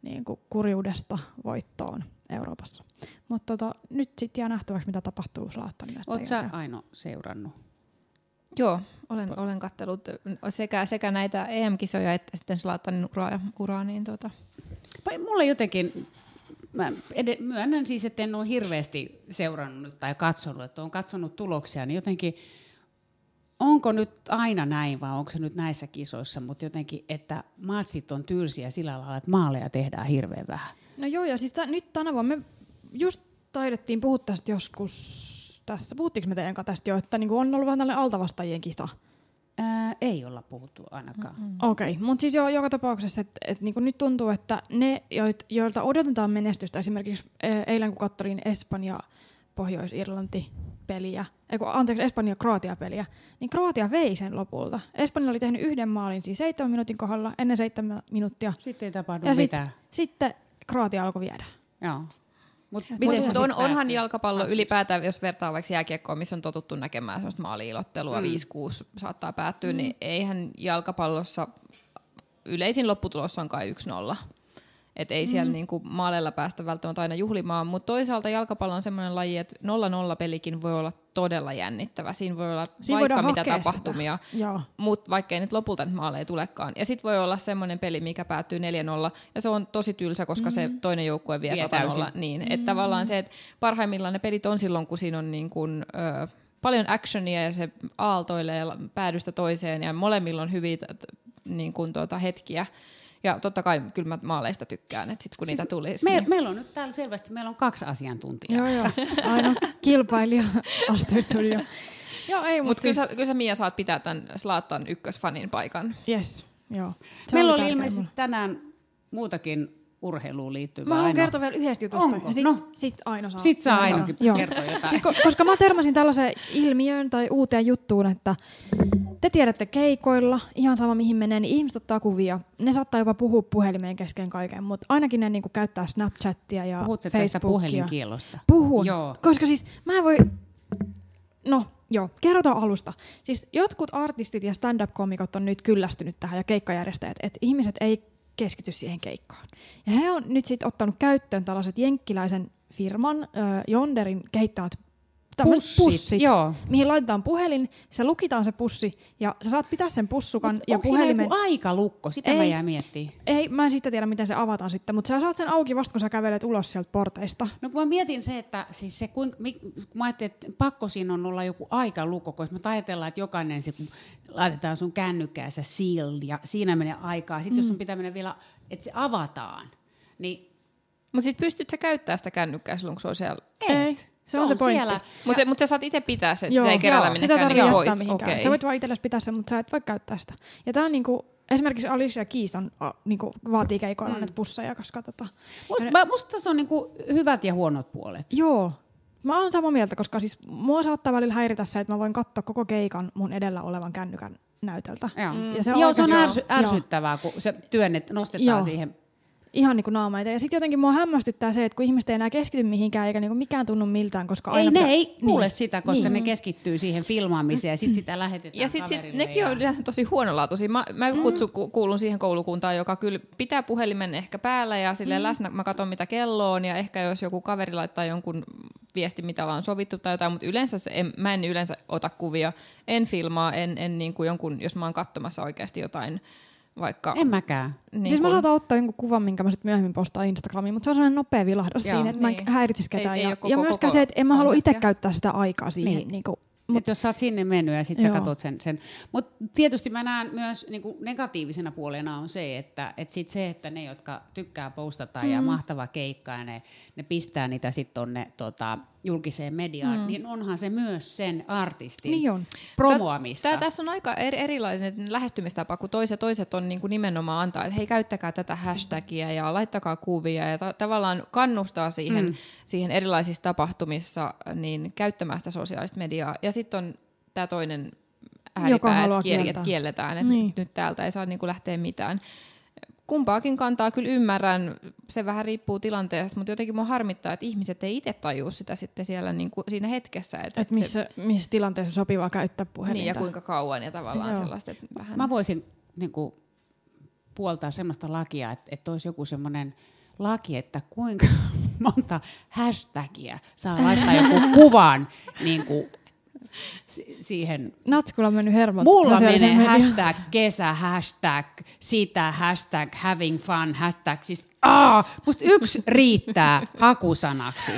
niin kuin kurjuudesta voittoon Euroopassa. Mutta tota, nyt sitten jää nähtäväksi, mitä tapahtuu Slaattanille. Oletko sä Aino seurannut? Joo, olen, olen kattellut sekä, sekä näitä EM-kisoja että sitten Zlatanin uraa, uraa niin tota, Vai Mulla jotenkin, mä ed- myönnän siis, että en ole hirveästi seurannut tai katsonut, että olen katsonut tuloksia, niin jotenkin, onko nyt aina näin vai onko se nyt näissä kisoissa, mutta jotenkin, että matsit on tylsiä sillä lailla, että maaleja tehdään hirveän vähän. No joo, ja siis t- nyt tänä vuonna me just taidettiin puhua tästä joskus, tässä puhuttiinko me teidän kanssa tästä jo, että niinku on ollut vähän tällainen altavastajien kisa. Ää, ei olla puhuttu ainakaan. Mm-hmm. Okei, okay. mutta siis jo, joka tapauksessa, että et niinku nyt tuntuu, että ne, joit, joilta odotetaan menestystä, esimerkiksi e, eilen kun kattelin Espanja Pohjois-Irlanti peliä, ei kun, anteeksi, Espanja Kroatia peliä, niin Kroatia vei sen lopulta. Espanja oli tehnyt yhden maalin siis seitsemän minuutin kohdalla ennen seitsemän minuuttia. Sitten ei tapahdu Ja sit- mitään. Sitten Kroatia alkoi viedä. Joo. Mut Mut miten Mutta on, sit onhan jalkapallo Kaksi- ylipäätään, jos vertaa vaikka jääkiekkoon, missä on totuttu näkemään sellaista maaliilottelua, Mm. mm. 5-6 saattaa päättyä, mm. niin eihän jalkapallossa yleisin lopputulos on kai 1-0. Et ei siellä niinku maaleilla päästä välttämättä aina juhlimaan, mutta toisaalta jalkapallo on semmoinen laji, että 0-0 pelikin voi olla todella jännittävä. Siinä voi olla Siinä vaikka mitä tapahtumia, mutta vaikka ei nyt lopulta nyt maaleja tulekaan. Ja sitten voi olla semmoinen peli, mikä päättyy 4-0, ja se on tosi tylsä, koska mm-hmm. se toinen joukkue vie Vie 100 täysin. Niin, mm-hmm. että tavallaan se, että parhaimmillaan ne pelit on silloin, kun siinä on niin kuin, ö, paljon actionia ja se aaltoilee päädystä toiseen ja molemmilla on hyviä t- t- niin kuin tuota, hetkiä. Ja totta kai kyllä mä maaleista tykkään, että sit kun siis niitä tulisi. Me, niin- meillä on nyt täällä selvästi, meillä on kaksi asiantuntijaa. Joo, joo. Aina kilpailija astui studioon. *laughs* Joo, ei, Mutta mutta kyllä, sä- kyllä sä Mia saat pitää tämän Slaattan ykkösfanin paikan. Yes, joo. Se Meillä oli ilmeisesti tänään muutakin urheiluun liittyvää. Mä haluan Aino. kertoa vielä yhdestä jutusta. Onko? Sit, No. sit Aino saa. Sit saa. Ainokin Joo. kertoa jotain. Siis, ko- koska mä törmäsin tällaiseen ilmiöön tai uuteen juttuun, että te tiedätte keikoilla, ihan sama mihin menee, niin ihmiset ottaa kuvia. Ne saattaa jopa puhua puhelimeen kesken kaiken, mutta ainakin ne niinku käyttää Snapchattia ja Puhutko tästä Facebookia. puhelinkielosta? Puhun, Joo. koska siis mä en voi... No, joo, kerrotaan alusta. Siis jotkut artistit ja stand-up-komikot on nyt kyllästynyt tähän ja keikkajärjestäjät, että ihmiset ei keskity siihen keikkaan. Ja he on nyt sitten ottanut käyttöön tällaiset jenkkiläisen firman, äh, Jonderin kehittämät tämmöiset Pussit, pussit, joo. mihin laitetaan puhelin, se lukitaan se pussi ja sä saat pitää sen pussukan Mut ja onko siinä puhelimen. joku aikalukko? Sitä mä Ei. jää miettimään. Ei, mä en sitten tiedä, miten se avataan sitten, mutta sä saat sen auki vasta, kun sä kävelet ulos sieltä porteista. No kun mä mietin se, että siis se, kuinka, mi- kun mä ajattelin, että pakko siinä on olla joku aikalukko, koska me ajatellaan, että jokainen se, kun laitetaan sun kännykkää se sealed ja siinä menee aikaa. Sitten Mm. jos sun pitää mennä vielä, että se avataan, niin Mutta sitten pystyt sä käyttämään sitä kännykkää silloin, kun se on siellä. Ei, se on se pointti. Siellä. Mutta mut sä saat itse pitää se, että Joo, sitä ei kerralla joo, mene sitä tarvii kännykkää jättää pois. mihinkään. Okei. Sä voit vaan itsellesi pitää sen, mutta sä et voi käyttää sitä. Ja tää on niinku, esimerkiksi Alicia Keys on, a, niinku, vaatii keikoilla mm. näitä pusseja, koska tota, Musta, mä, musta tässä on niinku hyvät ja huonot puolet. joo, mä oon samaa mieltä, koska siis mua saattaa välillä häiritä se, että mä voin katsoa koko keikan mun edellä olevan kännykän näytöltä. Joo, Ja se se Joo, se on ärsy, ärsyttävää, kun se työnnet, nostetaan Joo. siihen. Ihan niinku naamaita. Ja sitten jotenkin mua hämmästyttää se, että kun ihmiset ei enää keskity mihinkään, eikä niinku mikään tunnu miltään, koska Ei, aina ne pitää- ei kuule Niin. sitä, koska Niin. ne keskittyy siihen filmaamiseen ja sitten sitä lähetetään Ja sitten sit, nekin ja... on yleensä tosi huonolaatuisia. Mä, mä kutsu, ku, kuulun siihen koulukuntaan, joka kyllä pitää puhelimen ehkä päällä ja silleen läsnä. Mä katson mitä kello on ja ehkä jos joku kaveri laittaa jonkun viesti, mitä ollaan sovittu tai jotain, mutta yleensä se, en, mä en yleensä ota kuvia. En filmaa, en, en niin kuin jonkun, jos mä oon katsomassa oikeasti jotain vaikka... En mäkään. Niin siis mä kun- saatan ottaa jonkun kuvan, minkä mä sitten myöhemmin postaan Instagramiin, mutta se on sellainen nopea vilahdos Joo, siinä, että mä en niin. häiritsisi ketään. Ei- ei ja, koko- ja myöskään koko se, että en mä halua itse käyttää sitä aikaa siihen. Niin. Niin. Niin kuin, Mut, mut, jos sä oot sinne mennyt ja sitten sä Joo. katsot sen. sen. Mutta tietysti mä näen myös niinku negatiivisena puolena on se, että et sit se, että ne, jotka tykkää postata mm. ja mahtava keikka ja ne, ne pistää niitä sitten tonne tota, julkiseen mediaan, mm. niin onhan se myös sen artistin Niin on. promoamista. Tää, tässä on aika eri, erilainen lähestymistapa, kun toiset, toiset on niin kuin nimenomaan antaa, että hei käyttäkää tätä hashtagia ja laittakaa kuvia ja ta- tavallaan kannustaa siihen, mm. siihen erilaisissa tapahtumissa niin käyttämään sitä sosiaalista mediaa. Ja sitten on tämä toinen ääripää, että, kiel, kielletään, että Niin. nyt, täältä ei saa niin kuin lähteä mitään. Kumpaakin kantaa kyllä ymmärrän, se vähän riippuu tilanteesta, mutta jotenkin mua harmittaa, että ihmiset ei itse tajua sitä sitten siellä niin kuin siinä hetkessä. Että, Että missä, missä tilanteessa on sopivaa käyttää puhelinta. niin, ja kuinka kauan ja tavallaan Joo. sellaista, että vähän... Mä voisin niin kuin, puoltaa semmoista lakia, että, että olisi joku semmoinen laki, että kuinka *laughs* monta hashtagia saa laittaa joku kuvan niin kuin, si- siihen. Natskulla on mennyt hermot. Mulla menee hashtag kesä, hashtag sitä, hashtag having fun, hashtag siis aa, musta yksi riittää hakusanaksi.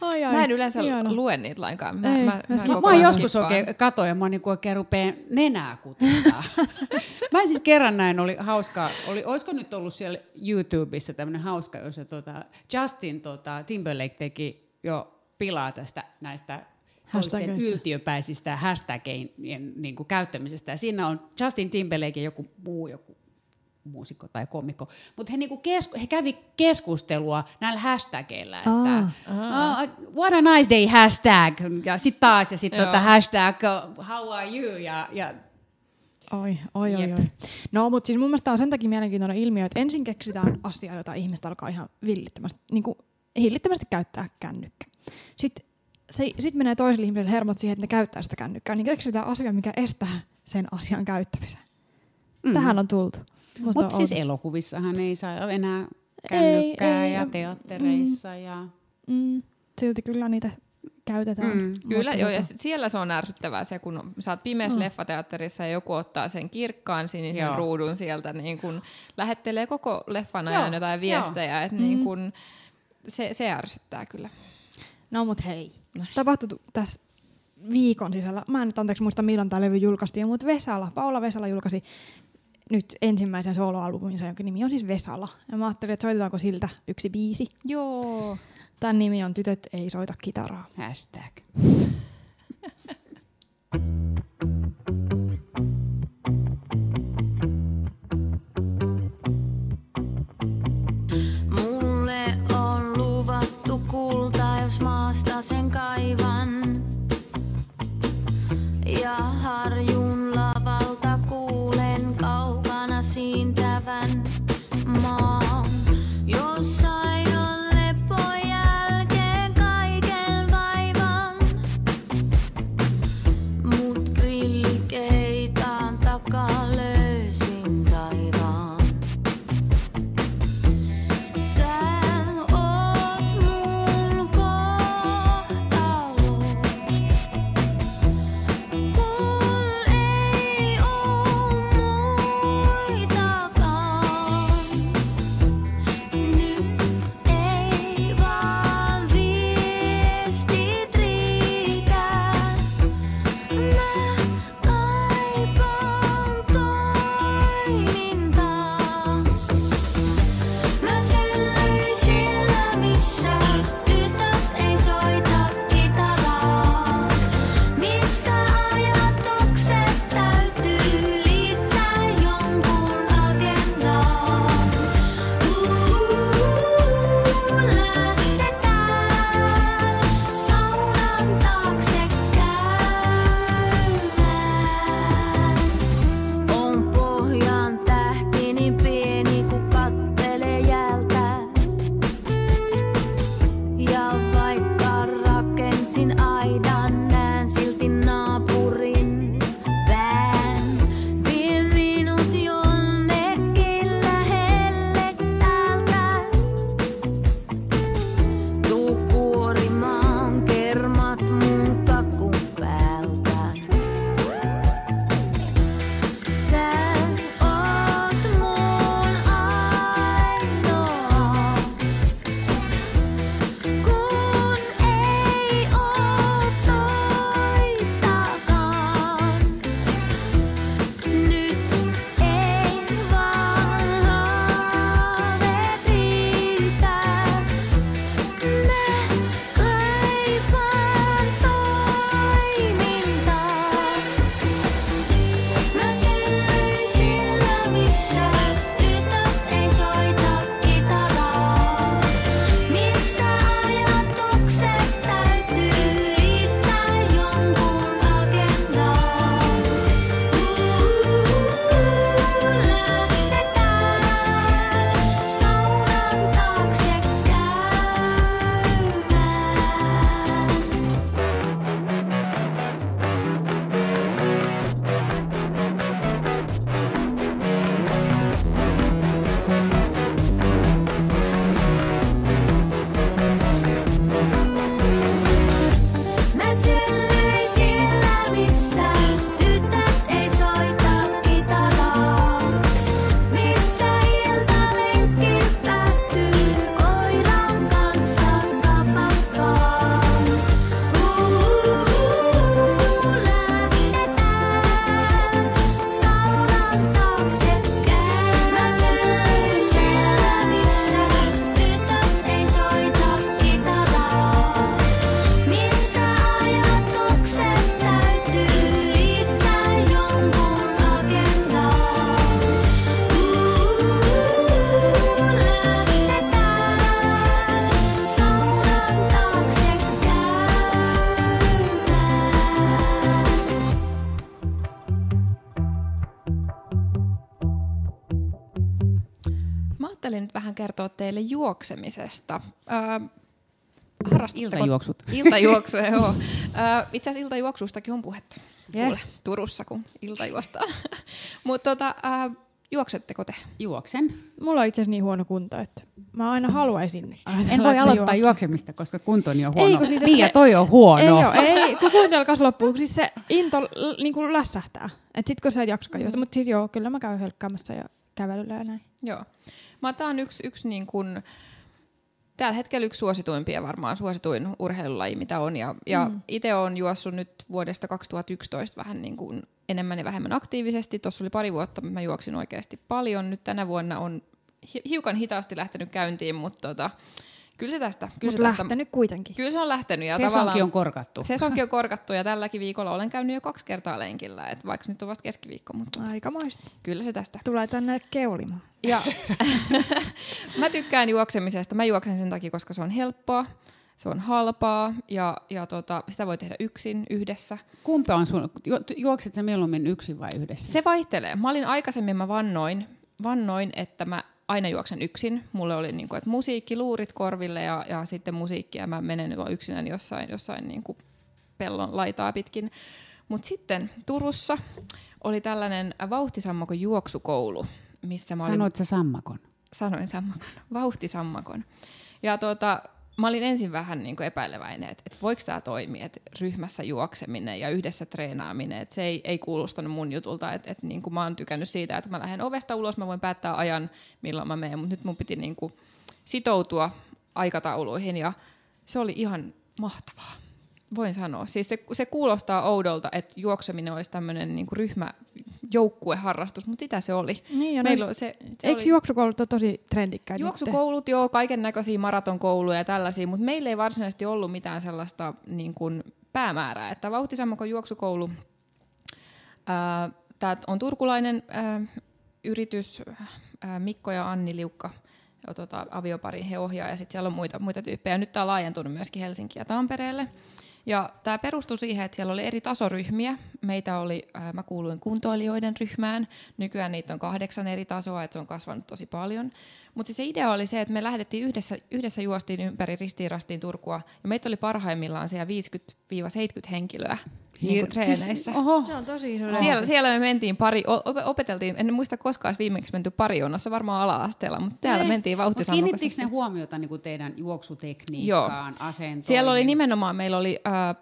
Ai, ai, Mä en yleensä ihana. lue niitä lainkaan. Mä, Ei, mä, Mä, mä oon ajan joskus oikein katoin ja mä niin oikein rupeen nenää kutittaa. *laughs* mä siis kerran näin, oli hauska, oli, olisiko nyt ollut siellä YouTubessa tämmöinen hauska, jossa tota Justin tota, Timberlake teki jo pilaa tästä näistä. Yltiöpäisistä hashtagien niin kuin käyttämisestä. Ja siinä on Justin Timberlake ja joku muu, joku muusikko tai komikko, mutta he, niinku kesku, he kävi keskustelua näillä hashtageilla, että Aa. uh, what a nice day hashtag, ja sitten taas, ja sitten tota hashtag uh, how are you, ja, ja Oi, oi, oi, Jep. oi. No, mutta siis mun mielestä on sen takia mielenkiintoinen ilmiö, että ensin keksitään asia, jota ihmiset alkaa ihan villittömästi, niin kuin hillittömästi käyttää kännykkä. Sitten se, sit menee toiselle ihmiselle hermot siihen, että ne käyttää sitä kännykkää, niin keksitään asia, mikä estää sen asian käyttämisen. Mm. Tähän on tultu. Mutta siis outo. elokuvissahan ei saa enää kännykkää ei, ja ja- teattereissa. Mm. Ja, mm, silti kyllä niitä käytetään. Mm. Kyllä, joo, ja tota- siellä se on ärsyttävää se, kun sä oot pimeässä Mm. leffateatterissa ja joku ottaa sen kirkkaan sinisen Joo. ruudun sieltä, niin kun lähettelee koko leffan Joo, ajan jotain viestejä, että Mm. niin kun, se, se ärsyttää kyllä. No mut hei. Tapahtui tu- tässä viikon sisällä, mä en nyt anteeksi muista milloin tämä levy julkaistiin, mutta Vesala, Paula Vesala julkaisi nyt ensimmäisen soloalbuminsa, jonka nimi on siis Vesala. Ja mä ajattelin, että soitetaanko siltä yksi biisi. Joo. Tämän nimi on Tytöt ei soita kitaraa. Hashtag. *laughs* sen ajattelin nyt vähän kertoa teille juoksemisesta. Harrastatteko- Iltajuoksut. Iltajuoksuja, *laughs* joo. Öö, itse asiassa iltajuoksustakin on puhetta. Yes. Kuule, Turussa, kun ilta juostaan. *laughs* Mutta tota, öö, juoksetteko te? Juoksen. Mulla on itse asiassa niin huono kunto, että mä aina haluaisin ajatella, En voi että aloittaa juoksen. juoksemista, koska kuntoni on huono. Ei, kun siis, niin, ja se- toi on huono. Ei, oo, ei, kun kunto alkaa loppuu, kun siis se into l- niinku lässähtää. Et sit kun sä et jaksakaan juosta, mutta siis joo, kyllä mä käyn helkkäämässä ja kävelyllä ja näin. Joo. Mä tää on yksi, yksi niin kun tällä hetkellä yksi suosituimpia varmaan, suosituin urheilulaji, mitä on. Ja, ja mm. itse olen juossut nyt vuodesta 2011 vähän niin kuin enemmän ja vähemmän aktiivisesti. Tuossa oli pari vuotta, mä juoksin oikeasti paljon. Nyt tänä vuonna on hi- hiukan hitaasti lähtenyt käyntiin, mutta tota, kyllä se tästä. Kyllä Mutta se tästä lähtenyt kuitenkin. Kyllä se on lähtenyt. Ja Sesonkin tavallaan- on korkattu. Sesonkin on *laughs* korkattu ja tälläkin viikolla olen käynyt jo kaksi kertaa lenkillä, et vaikka nyt on vasta keskiviikko, mutta Aika maista. kyllä se tästä. Tulee tänne keulimaan. Ja *laughs* *laughs* mä tykkään juoksemisesta. Mä juoksen sen takia, koska se on helppoa, se on halpaa ja, ja tota, sitä voi tehdä yksin, yhdessä. Kumpi on sun, ju- juokset sä mieluummin yksin vai yhdessä? Se vaihtelee. Mä olin aikaisemmin, mä vannoin, vannoin että mä aina juoksen yksin. Mulle oli niin kuin, että musiikki, luurit korville ja, ja sitten musiikki ja mä menen nyt yksinäni jossain, jossain niin kuin pellon laitaa pitkin. Mutta sitten Turussa oli tällainen vauhtisammakon juoksukoulu, missä mä olin Sanoit sä sammakon? sanoin sammakon, vauhtisammakon. Ja tuota, mä olin ensin vähän niin kuin epäileväinen, että, että voiko tämä toimia, että ryhmässä juokseminen ja yhdessä treenaaminen, että se ei, ei kuulostanut mun jutulta, että, että niin kuin mä oon tykännyt siitä, että mä lähden ovesta ulos, mä voin päättää ajan, milloin mä menen, mutta nyt mun piti niin kuin sitoutua aikatauluihin ja se oli ihan mahtavaa. Voin sanoa. Siis se, se kuulostaa oudolta, että juokseminen olisi tämmöinen niin ryhmä joukkueharrastus, mutta sitä se oli. Niin, ja Meillä nois- on se, se Eikö oli- juoksukoulut ole tosi trendikkäitä? nyt? Juoksukoulut, joo, kaiken näköisiä maratonkouluja ja tällaisia, mutta meillä ei varsinaisesti ollut mitään sellaista niin kuin päämäärää. Että Vauhtisammakon juoksukoulu, tämä on turkulainen ää, yritys, ää, Mikko ja Anni Liukka, ja tota, avioparin he ohjaa, ja sitten siellä on muita, muita tyyppejä. Nyt tämä on laajentunut myöskin Helsinkiin ja Tampereelle. Ja tämä perustui siihen, että siellä oli eri tasoryhmiä. Meitä oli, ää, mä kuuluin kuntoilijoiden ryhmään. Nykyään niitä on kahdeksan eri tasoa, että se on kasvanut tosi paljon. Mutta se idea oli se, että me lähdettiin yhdessä, yhdessä juostiin ympäri ristiin rastiin Turkua. Ja meitä oli parhaimmillaan siellä 50-70 henkilöä niin kuin treeneissä. Siis, oho, Se on tosi iso Siellä, siellä me mentiin pari, opeteltiin, en muista koskaan olisi viimeksi menty parionassa, varmaan ala-asteella, mutta täällä mentiin Mutta kiinnittikö ne huomiota niin teidän juoksutekniikkaan, asentoon? Siellä oli niin- nimenomaan, meillä oli, äh,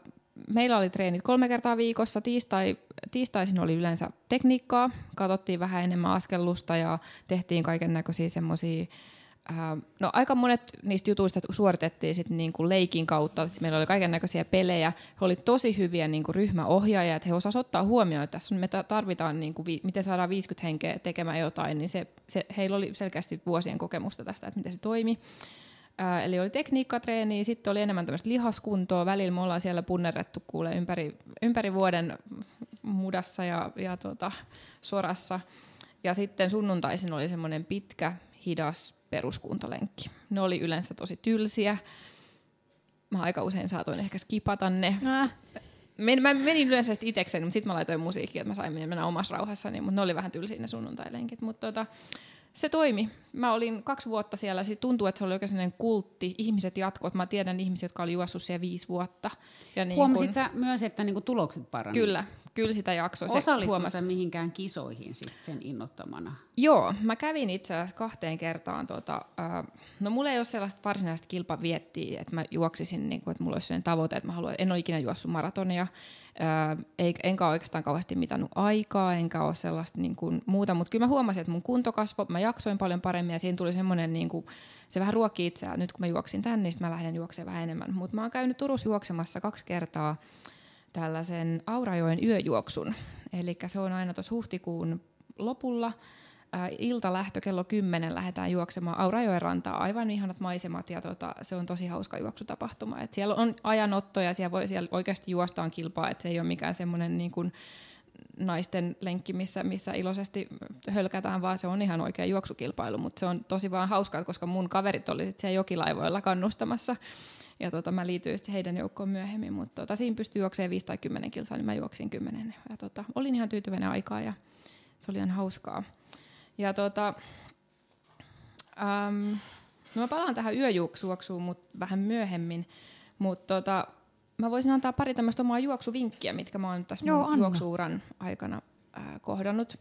meillä oli treenit kolme kertaa viikossa. Tiistai, tiistaisin oli yleensä tekniikkaa, katsottiin vähän enemmän askellusta ja tehtiin kaiken näköisiä semmoisia Äh, no aika monet niistä jutuista suoritettiin sitten niinku leikin kautta, että meillä oli kaiken näköisiä pelejä. He oli tosi hyviä niinku ryhmäohjaajia, että he osasivat ottaa huomioon, että tässä me ta- tarvitaan, niinku, miten saadaan 50 henkeä tekemään jotain, niin se, se, heillä oli selkeästi vuosien kokemusta tästä, että miten se toimi. Ää, eli oli tekniikkatreeni, sitten oli enemmän tämmöistä lihaskuntoa. Välillä me ollaan siellä punnerrettu kuule ympäri, ympäri vuoden mudassa ja, ja tota, sorassa. Ja sitten sunnuntaisin oli semmoinen pitkä, hidas peruskuntolenkki. Ne oli yleensä tosi tylsiä. Mä aika usein saatoin ehkä skipata ne. Äh, Men, mä menin yleensä itsekseni, mutta sitten mä laitoin musiikkia, että mä sain mennä omassa rauhassani, mutta ne oli vähän tylsiä ne sunnuntailenkit. Mutta tota, se toimi. Mä olin kaksi vuotta siellä, sitten tuntuu, että se oli oikein sellainen kultti. Ihmiset jatkoivat. Mä tiedän ihmisiä, jotka oli juossut siellä viisi vuotta. Ja niin Huomasit kun, sä myös, että niinku tulokset parani? Kyllä, kyllä sitä jaksoi. Se Osallistut huomasi. sä mihinkään kisoihin sit sen innottamana? Joo, mä kävin itse asiassa kahteen kertaan. Tota, äh, no mulla ei ole sellaista varsinaista kilpaviettiä, että mä juoksisin, niin kuin, että mulla olisi sellainen tavoite, että mä haluan, en ole ikinä juossut maratonia, äh, enkä oikeastaan kauheasti mitannut aikaa, enkä ole sellaista niin kuin, muuta, mutta kyllä mä huomasin, että mun kunto kasvoi, mä jaksoin paljon paremmin ja siinä tuli semmoinen, niin kuin, se vähän ruokki itseään. Nyt kun mä juoksin tänne, niin mä lähden juoksemaan vähän enemmän. Mutta mä oon käynyt Turussa juoksemassa kaksi kertaa tällaisen Aurajoen yöjuoksun. Eli se on aina tuossa huhtikuun lopulla. Ää, iltalähtö kello 10 lähdetään juoksemaan Aurajoen rantaa. Aivan ihanat maisemat ja tota, se on tosi hauska juoksutapahtuma. Et siellä on ajanottoja, siellä, voi, siellä oikeasti juostaan kilpaa, että se ei ole mikään semmoinen niin kuin naisten lenkki, missä, missä iloisesti hölkätään, vaan se on ihan oikea juoksukilpailu, mutta se on tosi vaan hauskaa, koska mun kaverit oli siellä jokilaivoilla kannustamassa, ja tota, mä liityin sitten heidän joukkoon myöhemmin, mutta tota, siinä pystyi juoksemaan 5 tai 10 kilsaa, niin mä juoksin 10, ja tota, olin ihan tyytyväinen aikaa, ja se oli ihan hauskaa. Ja tota, äm, no mä palaan tähän yöjuoksuun, mutta vähän myöhemmin, mutta tota, mä voisin antaa pari tämmöistä omaa juoksuvinkkiä, mitkä mä oon tässä Joo, juoksuuran aikana ää, kohdannut.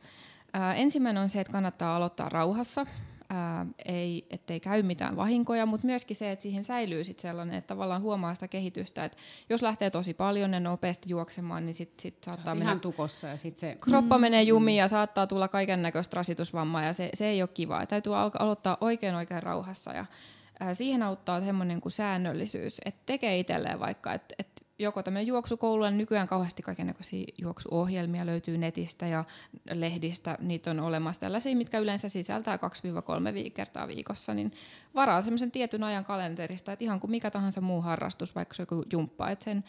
Ää, ensimmäinen on se, että kannattaa aloittaa rauhassa, ää, ei, ettei käy mitään vahinkoja, mutta myöskin se, että siihen säilyy sit sellainen, että tavallaan huomaa sitä kehitystä, että jos lähtee tosi paljon ja nopeasti juoksemaan, niin sitten sit saattaa mennä Ihan tukossa ja sitten se... kroppa menee jumiin ja saattaa tulla kaiken näköistä rasitusvammaa ja se, se ei ole kivaa. Täytyy alka- aloittaa oikein oikein rauhassa ja siihen auttaa semmoinen kuin säännöllisyys, että tekee itselleen vaikka, että, että joko tämmöinen juoksukoulu, ja nykyään kauheasti kaikenlaisia juoksuohjelmia löytyy netistä ja lehdistä, niitä on olemassa tällaisia, mitkä yleensä sisältää 2-3 kertaa viikossa, niin varaa semmoisen tietyn ajan kalenterista, että ihan kuin mikä tahansa muu harrastus, vaikka se on joku jumppa, että sen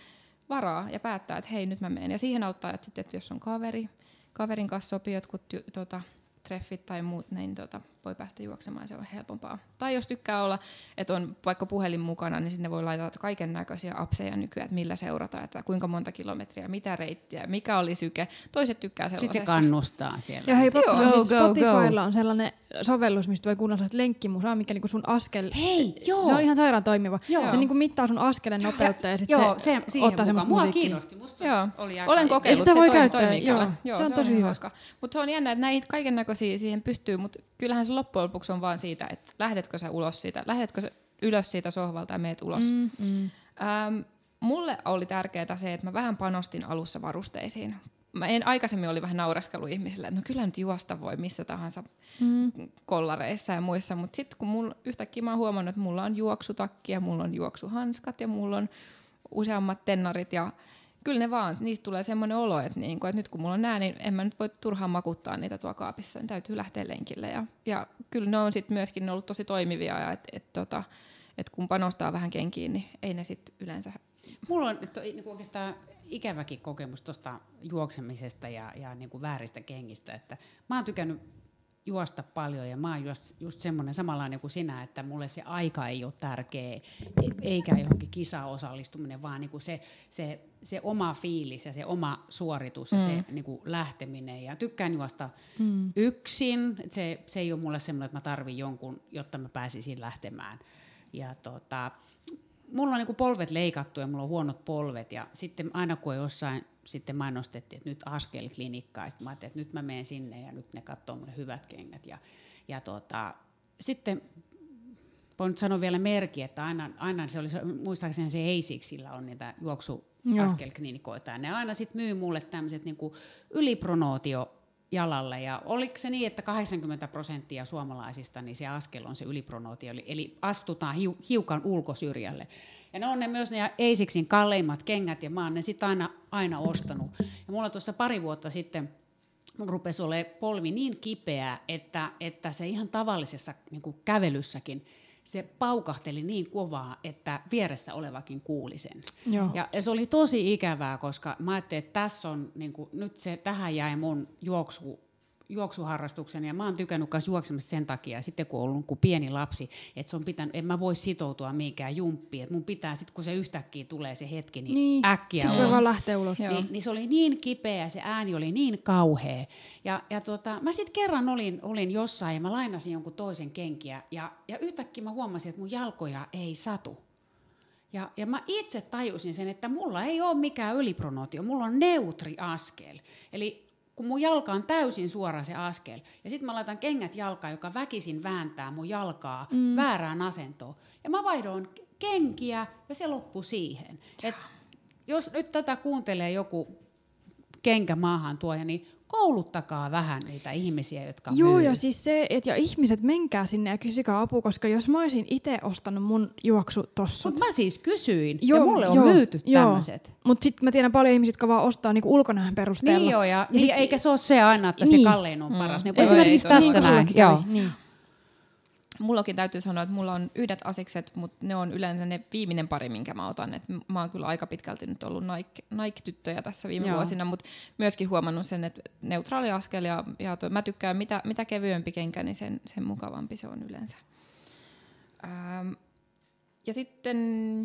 varaa ja päättää, että hei nyt mä menen. Ja siihen auttaa, että, sitten, että jos on kaveri, kaverin kanssa sopii jotkut tota, treffit tai muut, niin tota, voi päästä juoksemaan, se on helpompaa. Tai jos tykkää olla, että on vaikka puhelin mukana, niin sinne voi laittaa kaiken näköisiä apseja nykyään, että millä seurata, että kuinka monta kilometriä, mitä reittiä, mikä oli syke. Toiset tykkää sellaisesta. Sitten se kannustaa siellä. Ja hei, Joo. pakko Go, go, go, Spotifylla go. on sellainen sovellus, mistä voi kuunnella sellaista lenkkimusaa, mikä niinku sun askel... Hei, joo. Se on ihan sairaan toimiva. Joo. Se niinku mittaa sun askelen nopeutta ja, ja sitten Joo, se, se, siihen ottaa semmoista Mua musiikkia. kiinnosti. Musta Joo, oli aika olen kokeillut, sitä se voi toi- käyttää, toimii joo. kyllä. Se on tosi hyvä. Mutta se on jännä, että näitä kaiken näköisiä siihen pystyy, mutta kyllähän se loppujen lopuksi on vaan siitä, että lähdetkö sä ulos siitä, lähdetkö sä ylös siitä sohvalta ja meet ulos. Mm, mm. Ähm, mulle oli tärkeää se, että mä vähän panostin alussa varusteisiin. Mä en, aikaisemmin oli vähän naureskellut ihmisille, että no kyllä nyt juosta voi missä tahansa mm. kollareissa ja muissa, mutta sitten kun mulla, yhtäkkiä mä oon huomannut, että mulla on juoksutakki ja mulla on juoksuhanskat ja mulla on useammat tennarit ja kyllä ne vaan, niistä tulee semmoinen olo, että, niinku, että nyt kun mulla on nää, niin en mä nyt voi turhaan makuttaa niitä tuo kaapissa, niin täytyy lähteä lenkille. Ja, ja kyllä ne on sitten myöskin ollut tosi toimivia, ja et, et, tota, et kun panostaa vähän kenkiin, niin ei ne sitten yleensä... Mulla on to, niin oikeastaan ikäväkin kokemus tuosta juoksemisesta ja, ja niin kuin vääristä kengistä. Että mä oon tykännyt juosta paljon ja mä oon just, just semmoinen samanlainen kuin sinä, että mulle se aika ei ole tärkeä, e- eikä johonkin kisaan osallistuminen, vaan niin kuin se, se, se oma fiilis ja se oma suoritus ja Mm. se niin kuin lähteminen. Ja tykkään juosta mm. yksin, se, se ei ole mulle semmoinen, että mä tarvin jonkun, jotta mä pääsisin lähtemään. Ja tota, mulla on niinku polvet leikattu ja mulla on huonot polvet ja sitten aina kun jossain sitten mainostettiin, että nyt askel klinikkaa, sitten mä ajattelin, että nyt mä menen sinne ja nyt ne katsoo mulle hyvät kengät ja, ja tota, sitten voin nyt sanoa vielä merkki, että aina, aina se oli, se- muistaakseni se Eisiksillä on niitä juoksuaskelklinikoita, ja ne aina sitten myy mulle tämmöiset niinku ylipronootio jalalle, ja oliko se niin, että 80 prosenttia suomalaisista, niin se askel on se ylipronootio, eli, eli astutaan hiu, hiukan ulkosyrjälle. Ja ne on ne myös ne Eisiksin kalleimmat kengät, ja mä oon ne sitten aina, aina ostanut. Ja mulla tuossa pari vuotta sitten mun rupesi olemaan polvi niin kipeä, että, että se ihan tavallisessa niin kävelyssäkin, se paukahteli niin kovaa, että vieressä olevakin kuuli sen. Joo. Ja, ja se oli tosi ikävää, koska mä ajattelin, että tässä on, niin kuin, nyt se, tähän jäi mun juoksu, juoksuharrastuksen ja mä oon tykännyt myös juoksemista sen takia, sitten kun on ollut kuin pieni lapsi, että se on pitänyt, en mä voi sitoutua mihinkään jumppiin, että mun pitää sitten kun se yhtäkkiä tulee se hetki, niin, Niin. äkkiä ulos. vaan lähteä ulos. Joo. Niin, niin se oli niin kipeä, se ääni oli niin kauhea. Ja, ja tota, mä sitten kerran olin, olin jossain ja mä lainasin jonkun toisen kenkiä ja, ja yhtäkkiä mä huomasin, että mun jalkoja ei satu. Ja, ja mä itse tajusin sen, että mulla ei ole mikään ylipronootio, mulla on neutri askel. Eli kun mun jalka on täysin suora se askel, ja sitten mä laitan kengät jalkaan, joka väkisin vääntää mun jalkaa mm. väärään asentoon. Ja mä vaihdoin kenkiä, ja se loppui siihen. Et jos nyt tätä kuuntelee joku kenkä maahan tuoja, niin kouluttakaa vähän niitä ihmisiä, jotka Joo, myy. ja siis se, että ja ihmiset, menkää sinne ja kysykää apua, koska jos mä olisin itse ostanut mun juoksutossut, Mutta mä siis kysyin, joo, ja mulle on joo, myyty tämmöiset. Mutta sitten mä tiedän paljon ihmisiä, jotka vaan ostaa niinku ulkonäön perusteella. Niin joo, ja, ja sit- niin, eikä se ole se aina, että Niin. se kallein on paras. Niin kuin Joo, esimerkiksi ei, tässä niin näin. Joo. Niin. Mullakin täytyy sanoa, että mulla on yhdet asikset, mutta ne on yleensä ne viimeinen pari, minkä mä otan. Et mä oon kyllä aika pitkälti nyt ollut Nike, Nike-tyttöjä tässä viime Joo. Vuosina, mutta myöskin huomannut sen, että neutraali askel ja, ja tuo, mä tykkään, mitä, mitä kevyempi kenkä, niin sen, sen mukavampi se on yleensä. Ähm, ja sitten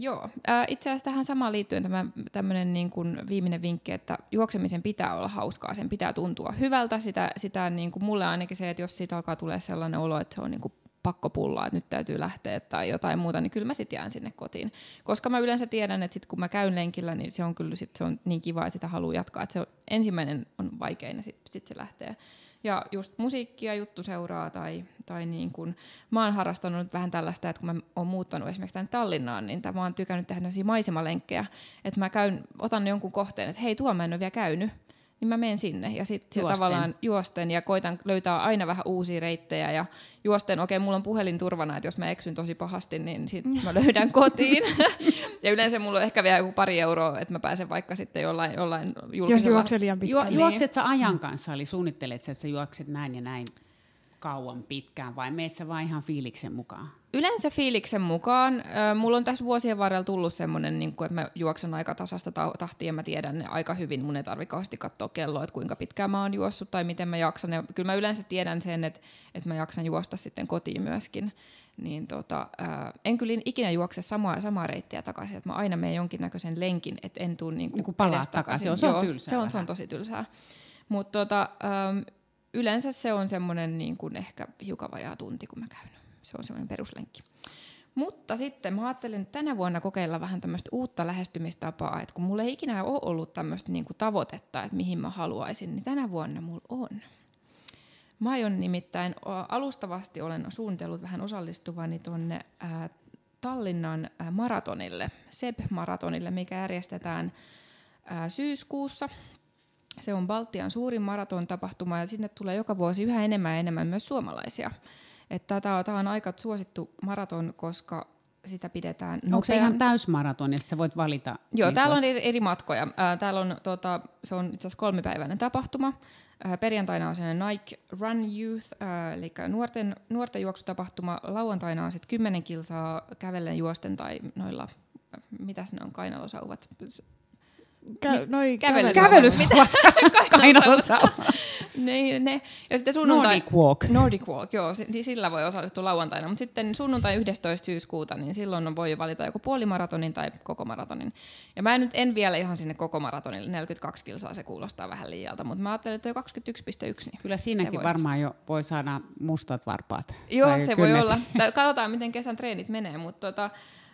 joo, ää, itse asiassa tähän samaan liittyen tämä tämmöinen niin kuin viimeinen vinkki, että juoksemisen pitää olla hauskaa, sen pitää tuntua hyvältä. Sitä, sitä niin kuin mulle ainakin se, että jos siitä alkaa tulee sellainen olo, että se on niin kuin pakko pullaa, että nyt täytyy lähteä tai jotain muuta, niin kyllä mä sitten jään sinne kotiin. Koska mä yleensä tiedän, että sit kun mä käyn lenkillä, niin se on kyllä sit, se on niin kiva, että sitä haluaa jatkaa. Että se on, ensimmäinen on vaikein ja sitten sit se lähtee. Ja just musiikkia, juttu seuraa tai, tai niin kun, mä oon harrastanut nyt vähän tällaista, että kun mä oon muuttanut esimerkiksi tänne Tallinnaan, niin mä oon tykännyt tehdä tämmöisiä maisemalenkkejä, että mä käyn, otan jonkun kohteen, että hei, tuolla mä en ole vielä käynyt, niin mä menen sinne ja sitten tavallaan juosten ja koitan löytää aina vähän uusia reittejä ja juosten, okei, mulla on puhelin turvana, että jos mä eksyn tosi pahasti, niin sit mä löydän kotiin. *laughs* ja yleensä mulla on ehkä vielä joku pari euroa, että mä pääsen vaikka sitten jollain, jollain Jos julkisella. juoksee liian Juo, pitkään. Niin. juokset sä ajan kanssa, eli suunnittelet sä, että sä juokset näin ja näin kauan pitkään, vai meet sä vaan ihan fiiliksen mukaan? Yleensä fiiliksen mukaan. Mulla on tässä vuosien varrella tullut semmoinen, niin että mä juoksen aika tasasta ta- tahtia ja mä tiedän ne aika hyvin. Mun ei tarvitse kauheasti katsoa kelloa, että kuinka pitkään mä oon juossut tai miten mä jaksan. Ja kyllä mä yleensä tiedän sen, että, että mä jaksan juosta sitten kotiin myöskin. Niin tota, en kyllä ikinä juokse samaa, samaa reittiä takaisin, että mä aina menen jonkinnäköisen lenkin, että en tuu niin Niin kuin palaat takaisin. Joo, se on tylsää se on, se on tosi tylsää. Mutta tota, yleensä se on semmoinen niin kuin ehkä hiukan vajaa tunti, kun mä käyn. Se on semmoinen peruslenkki. Mutta sitten mä ajattelin nyt tänä vuonna kokeilla vähän tämmöistä uutta lähestymistapaa, että kun mulla ei ikinä ole ollut tämmöistä niin kuin tavoitetta, että mihin mä haluaisin, niin tänä vuonna mulla on. Mä aion nimittäin, alustavasti olen suunnitellut vähän osallistuvani tuonne Tallinnan maratonille, SEB-maratonille, mikä järjestetään ää, syyskuussa. Se on Baltian suurin maraton-tapahtuma ja sinne tulee joka vuosi yhä enemmän ja enemmän myös suomalaisia. Tämä on aika suosittu maraton, koska sitä pidetään Onko se nopean- ihan täysmaraton, ja sä voit valita? Joo, niin täällä on eri, eri matkoja. Ää, täällä on, tota, se on itse asiassa kolmipäiväinen tapahtuma. Ää, perjantaina on sellainen Nike Run Youth, ää, eli nuorten, nuorten juoksutapahtuma. Lauantaina on sitten 10 kilsaa kävellen, juosten tai noilla, mitäs ne on, kainalosauvat. Kä- noi Kävely- Kävelys *laughs* kainalossa. Ne, ne. Ja sitten sunnuntai... Nordic Walk. Nordic Walk, joo, si- sillä voi osallistua lauantaina. Mutta sitten sunnuntai 11. syyskuuta, niin silloin voi valita joko puolimaratonin tai koko maratonin. Ja mä en nyt en vielä ihan sinne koko maratonille, 42 kilsaa se kuulostaa vähän liialta, mutta mä ajattelin, että jo 21,1. Niin Kyllä siinäkin varmaan jo voi saada mustat varpaat. Joo, se voi kynnet. olla. Tai Katsotaan, miten kesän treenit menee, mutta tota,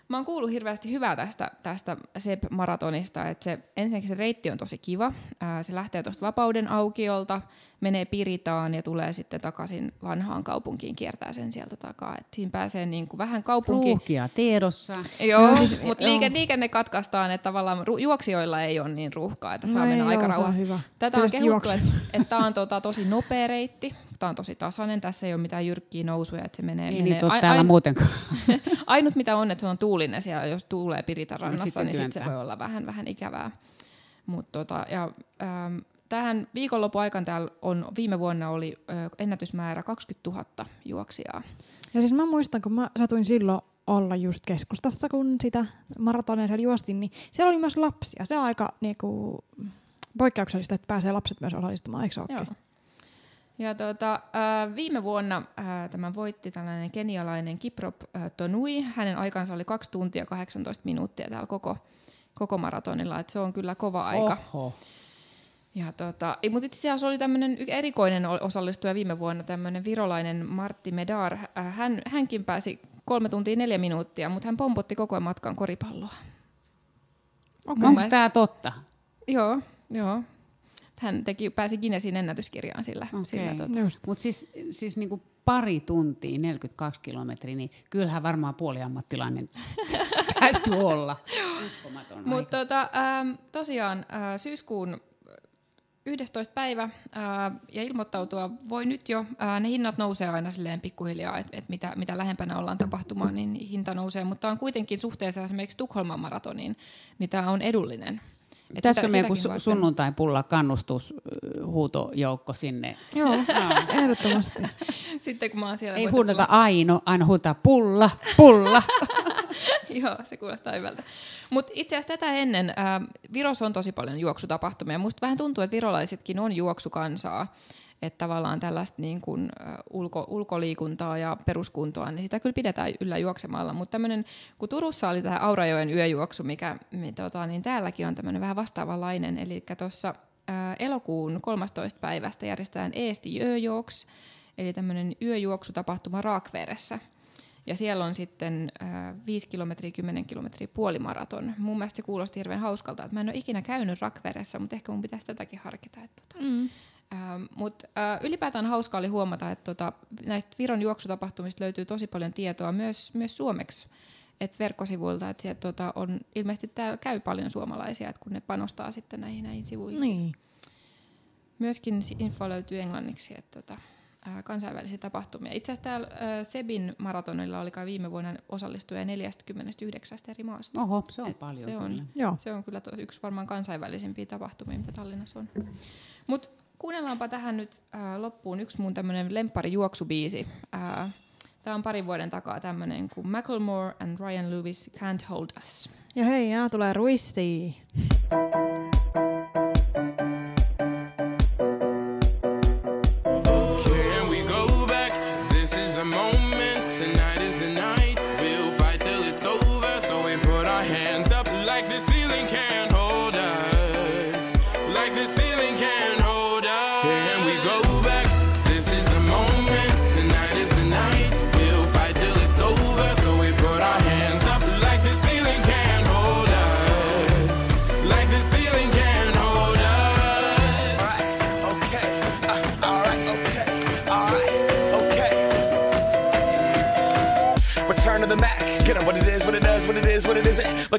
mä oon kuullut hirveästi hyvää tästä, tästä SEP-maratonista, että se, ensinnäkin se reitti on tosi kiva. Ää, se lähtee tuosta Vapauden aukiolta, menee Piritaan ja tulee sitten takaisin vanhaan kaupunkiin, kiertää sen sieltä takaa. Et siinä pääsee niin kuin vähän kaupunkiin. Ruuhkia tiedossa. Joo, siis, mutta liike, liikenne katkaistaan, että tavallaan ru- juoksijoilla ei ole niin ruuhkaa, että saa No mennä aika on rauhassa. Tätä on Tietysti kehuttu, juoksu. että et tämä on tota, tosi nopea reitti, tämä on tosi tasainen, tässä ei ole mitään jyrkkiä nousuja, että se menee... Ei menee niitä ole ai- täällä ain- muutenkaan. *laughs* Ainut mitä on, että se on tuulinen siellä, jos tuulee Piritan No rannassa, sit se niin sit se voi olla vähän, vähän ikävää. Mut tota, ja, ähm, tähän viikonlopun aikaan täällä on, viime vuonna oli ö, ennätysmäärä 20 000 juoksijaa. Ja siis mä muistan, kun mä satuin silloin olla just keskustassa, kun sitä maratonia siellä juostin, niin siellä oli myös lapsia. Se on aika niinku, poikkeuksellista, että pääsee lapset myös osallistumaan, eikö se Joo. Ja tota, äh, viime vuonna äh, tämän voitti tällainen kenialainen Kiprop äh, Tonui. Hänen aikansa oli 2 tuntia 18 minuuttia täällä koko, koko maratonilla, että se on kyllä kova aika. Oho. Ja tota, ei, mutta itse asiassa oli tämmöinen erikoinen osallistuja viime vuonna, tämmöinen virolainen Martti Medar. Hän, hänkin pääsi kolme tuntia neljä minuuttia, mutta hän pompotti koko ajan matkan koripalloa. Okay. Onko tämä totta? Joo, joo. Hän teki, pääsi Guinnessin ennätyskirjaan sillä. Okei. sillä tota. Just. Mutta siis, siis niinku pari tuntia, 42 kilometriä, niin kyllähän varmaan puoliammattilainen *laughs* täytyy olla. Uskomaton aika. Mutta tota, ähm, tosiaan äh, syyskuun 11. päivä ää, ja ilmoittautua voi nyt jo. Ää, ne hinnat nousee aina silleen pikkuhiljaa, että et mitä, mitä lähempänä ollaan tapahtumaan, niin hinta nousee. Mutta on kuitenkin suhteessa esimerkiksi Tukholman maratoniin, niin tämä on edullinen. Pitäisikö meidän kun sitäkin su- varten- sunnuntai-pulla kannustushuutojoukko sinne? Joo, *laughs* ehdottomasti. *laughs* Sitten kun mä oon siellä... Ei huudeta Aino, aina huutaa pulla, pulla. *laughs* Joo, se kuulostaa hyvältä. Mutta itse asiassa tätä ennen ää, Virossa on tosi paljon juoksutapahtumia. Musta vähän tuntuu, että virolaisetkin on juoksukansaa. Että tavallaan tällaista niin kuin, ulko, ulkoliikuntaa ja peruskuntoa, niin sitä kyllä pidetään yllä juoksemalla. Mutta tämmöinen, kun Turussa oli tämä Aurajoen yöjuoksu, mikä, mi, tota, niin täälläkin on tämmöinen vähän vastaavanlainen. Eli tuossa elokuun 13. päivästä järjestetään Eesti Yöjooks, eli tämmöinen yöjuoksutapahtuma Raakveressä. Ja siellä on sitten äh, 5 kilometriä, 10 kilometriä puolimaraton. Mun mielestä se kuulosti hirveän hauskalta, että mä en ole ikinä käynyt Rakveressä, mutta ehkä mun pitäisi tätäkin harkita. Että, tota. Mm. Ähm, mutta äh, ylipäätään hauska oli huomata, että tota, näistä Viron juoksutapahtumista löytyy tosi paljon tietoa myös, myös suomeksi et verkkosivuilta, että sieltä tota, on ilmeisesti täällä käy paljon suomalaisia, että kun ne panostaa sitten näihin, näihin sivuihin. Niin. myöskin info löytyy englanniksi, että tota, ää, kansainvälisiä tapahtumia. Itse asiassa täällä ää, Sebin maratonilla oli kai viime vuonna osallistuja 49 eri maasta. Oho, se on Et paljon se on, kyllä. Joo. se on kyllä to, yksi varmaan kansainvälisimpiä tapahtumia, mitä Tallinnassa on. Mutta kuunnellaanpa tähän nyt ää, loppuun yksi mun tämmönen lemppari juoksubiisi. Ää, Tämä on parin vuoden takaa tämmöinen kuin Macklemore and Ryan Lewis Can't Hold Us. Ja hei, nämä tulee ruistiin.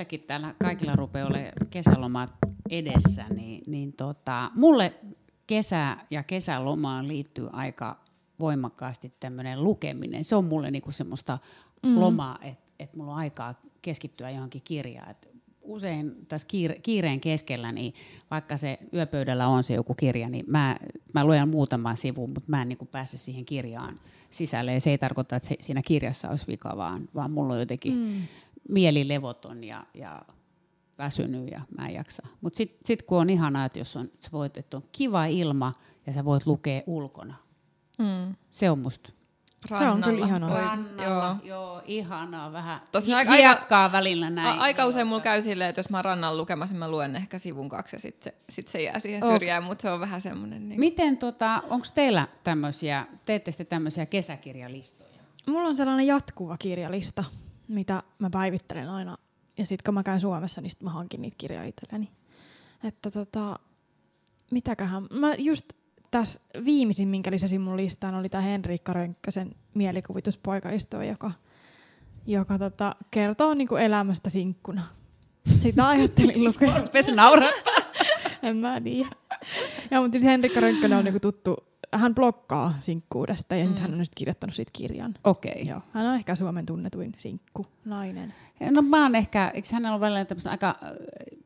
Meilläkin täällä kaikilla rupeaa olemaan kesälomat edessä, niin, niin tota, mulle kesä ja kesälomaan liittyy aika voimakkaasti tämmöinen lukeminen. Se on mulle niinku semmoista mm. lomaa, että et mulla on aikaa keskittyä johonkin kirjaan. Et usein tässä kiire, kiireen keskellä, niin vaikka se yöpöydällä on se joku kirja, niin mä, mä luen muutaman sivun, mutta mä en niin pääse siihen kirjaan sisälle. Ja se ei tarkoita, että se, siinä kirjassa olisi vika, vaan, vaan mulla on jotenkin mm. Mieli levoton ja, ja väsynyt ja mä en jaksa. Mutta sitten sit kun on ihanaa, että jos on, että sä voit, että on kiva ilma ja sä voit lukea ulkona, Mm. se on musta on kyllä ihanaa. Rannalla, joo. joo. ihanaa vähän. Hi- aika- hiekkaa välillä näin. A- aika usein mulla käy silleen, että jos mä oon rannalla lukemassa, mä luen ehkä sivun kaksi ja sitten se, sit se jää siihen syrjään, mutta se on vähän semmoinen. Niin. Miten, tota, onko teillä tämmöisiä, teette te tämmöisiä kesäkirjalistoja? Mulla on sellainen jatkuva kirjalista, mitä mä päivittelen aina. Ja sitten kun mä käyn Suomessa, niin sit mä hankin niitä kirjoja itselleni. Että tota, mitäköhän. Mä just tässä viimeisin, minkä lisäsin mun listaan, oli tämä Henriikka Rönkkösen mielikuvituspoikaisto, joka, joka tota, kertoo niinku elämästä sinkkuna. Sitä ajattelin *laughs* lukea. Rupesi nauraa. *laughs* En mä tiedä. Ja, mutta siis Henrikka Rönkkönen on niinku tuttu, hän blokkaa sinkkuudesta ja mm. nyt hän on nyt kirjoittanut siitä kirjan. Okei. Okay. Joo. Hän on ehkä Suomen tunnetuin sinkku, nainen. No mä oon ehkä, eikö hänellä ole välillä tämmöistä aika,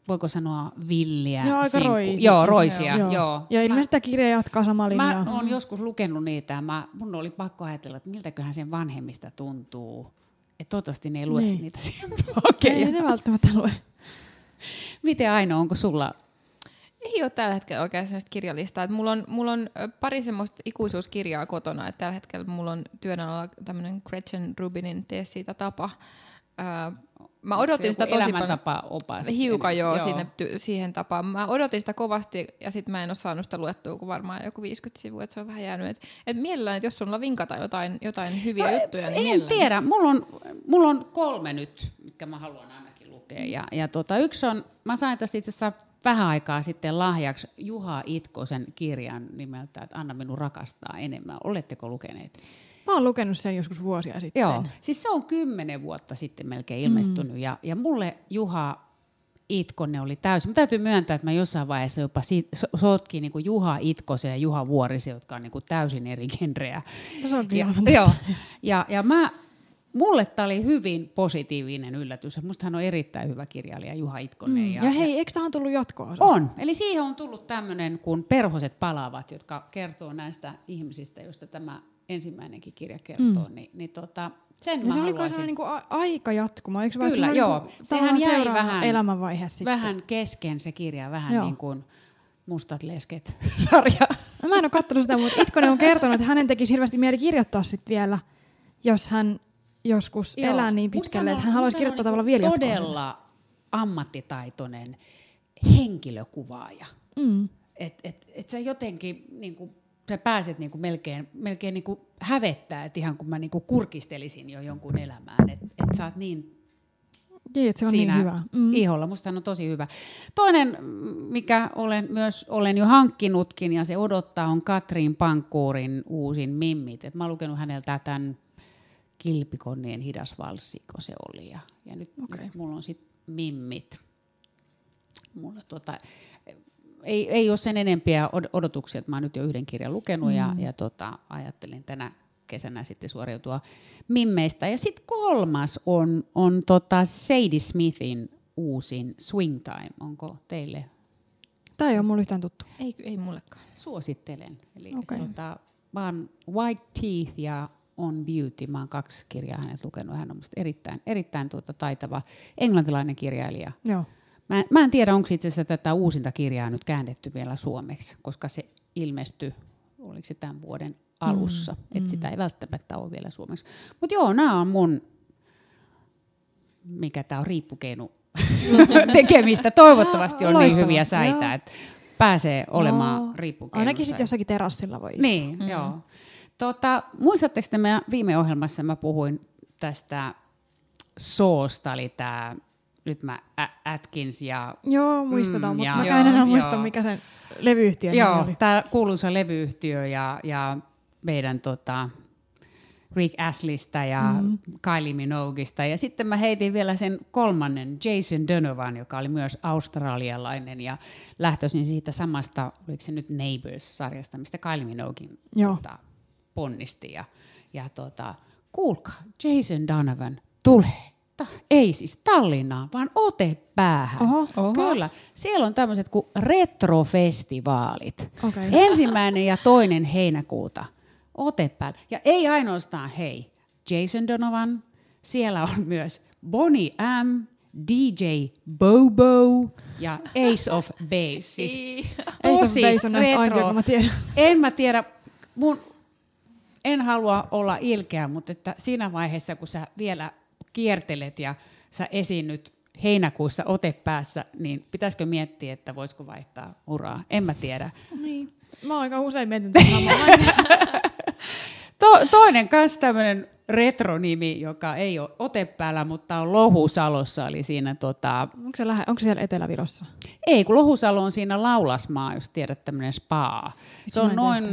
voiko sanoa villiä? Joo, aika sinkku- roisia. Joo, roisia, joo. joo. Ja ilmeisesti tämä kirja jatkaa samaa linjaa. Mä oon joskus lukenut niitä mä, mun oli pakko ajatella, että miltäköhän sen vanhemmista tuntuu. Että toivottavasti ne ei lue Niin. niitä siihen *laughs* Ei blogeja. ne välttämättä lue. Miten Aino, onko sulla? Ei ole tällä hetkellä oikein sellaista kirjalistaa. Mulla, on, mulla on pari semmoista ikuisuuskirjaa kotona. Et tällä hetkellä mulla on työn alla tämmöinen Gretchen Rubinin Tee siitä tapa. Öö, mä odotin sitä tosi paljon. elämäntapa-opas. Hiukan joo, Sinne, ty- siihen tapaan. Mä odotin sitä kovasti ja sitten mä en ole saanut sitä luettua kuin varmaan joku 50 sivua, että se on vähän jäänyt. Et, et mielellään, että jos sulla vinkata jotain, jotain hyviä No, juttuja, niin en mielellään. tiedä. Mulla on, mulla on kolme nyt, mitkä mä haluan ainakin lukea. Ja, ja tota, yksi on, mä sain tästä itse asiassa vähän aikaa sitten lahjaksi Juha Itkosen kirjan nimeltä, että Anna minun rakastaa enemmän. Oletteko lukeneet? Mä oon lukenut sen joskus vuosia sitten. Joo, siis se on kymmenen vuotta sitten melkein ilmestynyt. Mm. Ja, ja mulle Juha Itkonen oli täysin. Mä täytyy myöntää, että mä jossain vaiheessa jopa si- so- sotkin niin kuin Juha Itkosen ja Juha Vuorisen, jotka on niin kuin täysin eri genrejä. Se on kyllä Ja, joo. Ja, ja mä, mulle tämä oli hyvin positiivinen yllätys. Musta hän on erittäin hyvä kirjailija, Juha Itkonen. Mm. Ja, hei, eikö tähän tullut jatkoa? On. Eli siihen on tullut tämmöinen, kun perhoset palaavat, jotka kertoo näistä ihmisistä, joista tämä ensimmäinenkin kirja kertoo. Mm. Niin, niin tota, sen Ja mä se oli kai haluaisin sellainen niin a- aikajatkuma, eikö vaan, että Kyllä, se joo. Niinku, Sehän jäi vähän- elämänvaihe sitten. vähän kesken se kirja, vähän Joo. niin kuin Mustat lesket *laughs* sarja. No, mä en ole katsonut sitä, mutta Itkonen on kertonut, että hänen tekisi hirveästi mieli kirjoittaa sit vielä, jos hän joskus Joo. elää niin pitkälle, että hän haluaisi kirjoittaa on tavallaan niinku vielä. Todella ammattitaitoinen henkilökuvaaja. Mm. Et, et, et sä jotenkin niin kuin, sä pääset niin kuin melkein, melkein niin kuin hävettää, että ihan kun mä niin kuin kurkistelisin jo jonkun elämään, että et sä oot niin Niin, että se on siinä niin hyvä. Mm. iholla. Musta hän on tosi hyvä. Toinen, mikä olen myös olen jo hankkinutkin ja se odottaa, on Katrin Pankkuurin uusin Mimmit. Et mä oon lukenut häneltä tämän Kilpikonnien hidas valssiko se oli. Ja, ja nyt, Okei. nyt mulla on sitten Mimmit. Mulla tota, ei, ei ole sen enempiä od- odotuksia, että mä oon nyt jo yhden kirjan lukenut mm. ja, ja tota, ajattelin tänä kesänä sitten suoriutua mimmeistä. Ja sitten kolmas on, on tota Sadie Smithin uusin Swing Time. Onko teille? Tämä ei ole mulle yhtään tuttu. Ei, ei mullekaan. Suosittelen. Eli Okei. tota, oon White Teeth ja On Beauty. Mä oon kaksi kirjaa hänet lukenut. Hän on musta erittäin, erittäin tuota taitava englantilainen kirjailija. Joo. Mä, mä en tiedä, onko itse asiassa tätä uusinta kirjaa nyt käännetty vielä suomeksi, koska se ilmestyi, oliko se tämän vuoden alussa, mm, että mm. sitä ei välttämättä ole vielä suomeksi. Mutta joo, nämä on mun, mikä tämä on, riippukeinu *laughs* tekemistä. Toivottavasti on niin Loistavaa, hyviä säitä, että pääsee olemaan No, riippukeinu. Ainakin sitten jossakin terassilla voi istua. Niin, mm. joo. Tota, muistatteko te, mä viime ohjelmassa mä puhuin tästä soosta, eli tämä, nyt mä Ä- Atkins ja Joo, muistetaan, Mm, mutta mä en enää muista, joo. mikä sen levyyhtiön nimi Joo, oli. tämä kuuluisa levyyhtiö ja, ja meidän tota, Rick Ashleystä ja mm. Kylie Minoguesta. Ja sitten mä heitin vielä sen kolmannen, Jason Donovan, joka oli myös australialainen ja lähtöisin siitä samasta, oliko se nyt Neighbors-sarjasta, mistä Kylie Minogin Joo. tota, ponnisti. Ja, ja tota, kuulkaa, Jason Donovan tulee. Ta, ei siis Tallinnaan, vaan Otepäähän. Oho. Oho. Kyllä. Siellä on tämmöiset kuin retrofestivaalit. Okei. *laughs* Ensimmäinen ja toinen heinäkuuta. Otepäällä. Ja ei ainoastaan hei, Jason Donovan, siellä on myös Bonnie M, DJ Bobo ja Ace of Base. Siis Ace of Base on näistä retro. ainut, joka mä tiedän. En mä tiedä, mun en halua olla ilkeä, mutta että siinä vaiheessa, kun sä vielä kiertelet ja sä esiinnyt heinäkuussa ote päässä, niin pitäisikö miettiä, että voisiko vaihtaa uraa? En mä tiedä. Niin. Mä oon aika usein samaa. *laughs* To- toinen kanssa tämmöinen retronimi, joka ei ole ote päällä, mutta on Lohusalossa, eli siinä tota, onko, se lähe, onko se siellä Etelä-Virossa? ei, kun Lohusalo on siinä Laulasmaa, jos tiedät, tämmöinen spa. Se mä on noin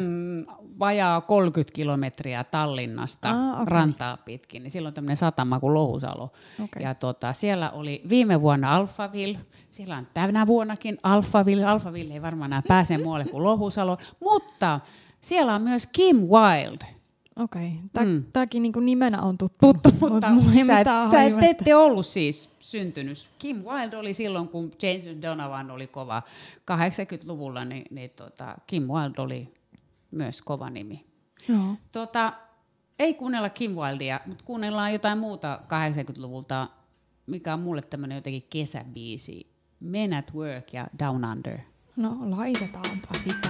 vajaa 30 kilometriä Tallinnasta Aa, okei. rantaa pitkin, niin silloin tämmöinen satama kuin Lohusalo. Okei. Ja tota, siellä oli viime vuonna Alphaville, siellä on tänä vuonnakin Alphaville. Alphaville ei varmaan enää pääse muualle kuin Lohusalo, mutta siellä on myös Kim Wilde. Okei. Tää, Mm. Tääkin niinku nimenä on tuttu. *laughs* Tuttu, Mut mutta ei sä, et, sä et, ette ollut siis syntynyt. Kim Wilde oli silloin, kun James Donovan oli kova 80-luvulla, niin, niin tota, Kim Wilde oli myös kova nimi. Joo. Tota, ei kuunnella Kim Wildea, mutta kuunnellaan jotain muuta 80-luvulta, mikä on mulle tämmöinen jotenkin kesäbiisi. Men at Work ja Down Under. No laitetaanpa sitä.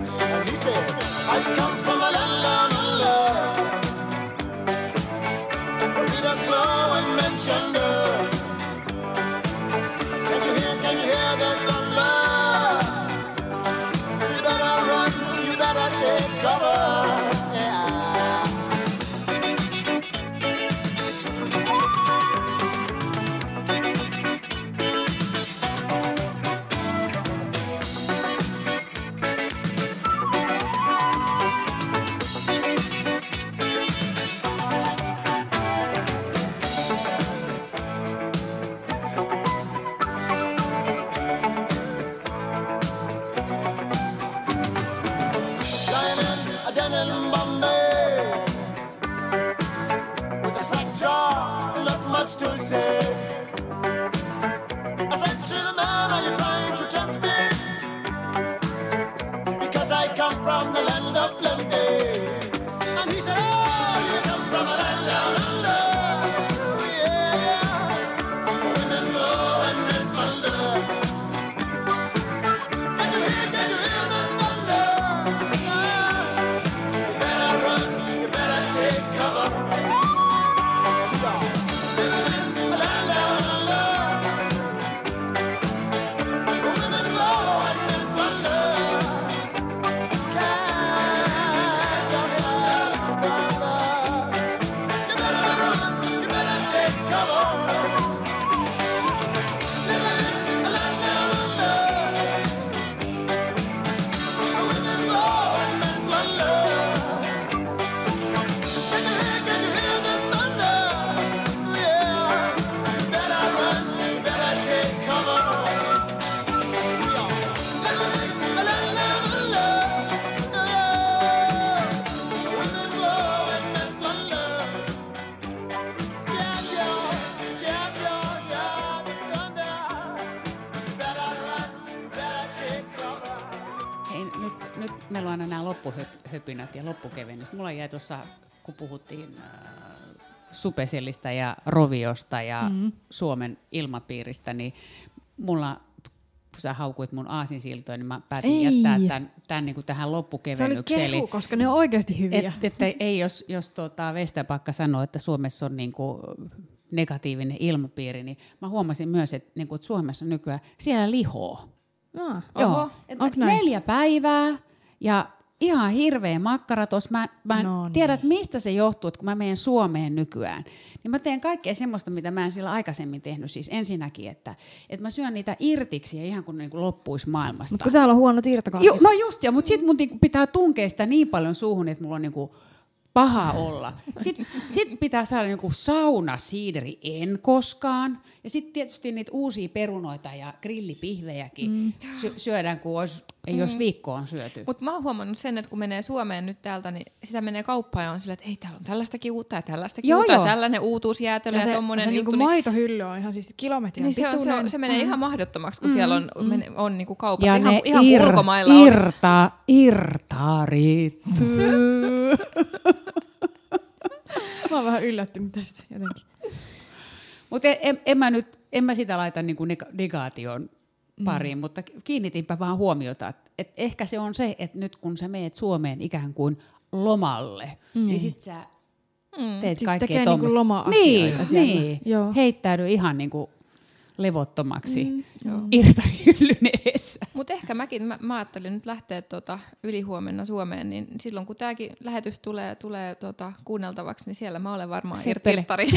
trouble. Loppuhöpinät ja loppukevennys. Mulla jäi tuossa, kun puhuttiin äh, Supesellistä ja Roviosta ja mm-hmm. Suomen ilmapiiristä, niin mulla kun sä haukuit mun aasinsiltoja, niin mä päätin Ei. jättää tämän, tämän niin kuin tähän Se oli loppukevennykseen. kehu, koska ne on oikeasti hyviä. Et, että ei, jos, jos tota Vestäpakka sanoo, että Suomessa on niin kuin negatiivinen ilmapiiri, niin mä huomasin myös, että, niin kuin, että Suomessa nykyään siellä lihoo. No. Joo. Et Onko näin? neljä päivää ja ihan hirveä makkara tuossa. Mä, mä en No tiedä, niin. että mistä se johtuu, että kun mä menen Suomeen nykyään, niin mä teen kaikkea semmoista, mitä mä en sillä aikaisemmin tehnyt. Siis ensinnäkin, että, että mä syön niitä irtiksiä ihan kuin, niin kuin loppuisi maailmasta. Mutta kun täällä on huonot. Joo, no just, ja, mutta sitten mun niinku pitää tunkea sitä niin paljon suuhun, että mulla on niinku paha olla. Sitten sit pitää saada niinku sauna siideri en koskaan. Ja sitten tietysti niitä uusia perunoita ja grillipihvejäkin mm. sy- syödään, kun olisi, ei mm. olisi viikkoon syöty. Mutta mä oon huomannut sen, että kun menee Suomeen nyt täältä, niin sitä menee kauppaan ja on silleen, että ei täällä on tällaistakin uutta ja tällaistakin Joo, uutta joo. ja tällainen uutuusjäätelö ja, se, tommonen se niinku juttu. niin- maitohylly on ihan siis kilometrin Niin se, on, se, on, se menee ihan mahdottomaksi, kun mm, siellä on, mm. mene, on niinku kaupassa. ja ihan, ne ihan ir, ulkomailla irta, irtarit. *laughs* *laughs* Mä oon vähän yllättynyt tästä jotenkin. Mutta en, en, en, mä nyt, en mä sitä laita niinku nega- negaation pariin, mm. mutta kiinnitinpä vaan huomiota, että et ehkä se on se, että nyt kun sä meet Suomeen ikään kuin lomalle, mm. niin sit sä teet Sit kaikkea niinku tommosta. loma-asioita niin, siellä. niin. Joo. heittäydy ihan niinku levottomaksi mm, irtahyllyn edessä. Mutta ehkä mäkin, mä, mä ajattelin nyt lähteä tota, ylihuomenna Suomeen, niin silloin kun tämäkin lähetys tulee, tulee tota, kuunneltavaksi, niin siellä mä olen varmaan Seppele. irtari.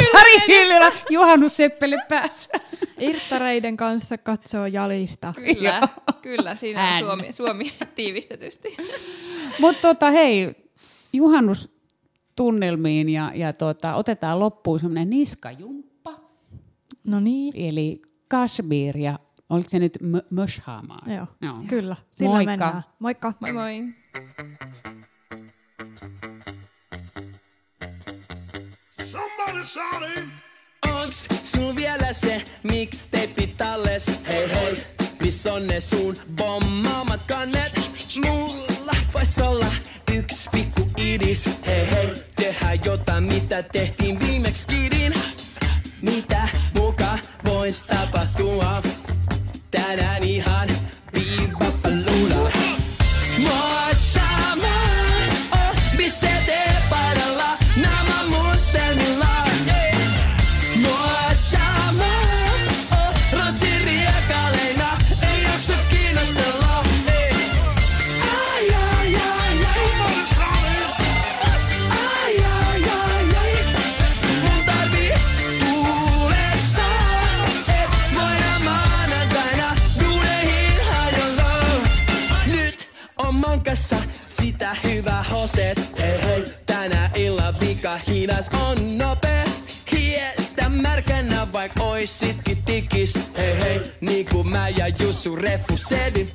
Irtarihyllyllä *laughs* juhannusseppele päässä. Irttareiden kanssa katsoo jalista. kyllä, kyllä, siinä on. Suomi, Suomi *laughs* tiivistetysti. Mutta tota, hei, juhannustunnelmiin ja, ja tota, otetaan loppuun semmoinen niskajumppa. No niin. Eli Kashmir ja oliko se nyt M- Möshhamaa? Joo, Joo. kyllä. Sillä Moikka. mennään. Moikka. Moi moi. Somebody shouting. Onks sul vielä se mixtape talles? Hei hei, miss on ne sun bommaamat kannet? Mulla vois olla yks pikku idis. Hei hei, tehdään jotain mitä tehtiin viimeksi kidin. Mitä muka vois tapahtua? Tänään ihan viivapalula. Ja Jussu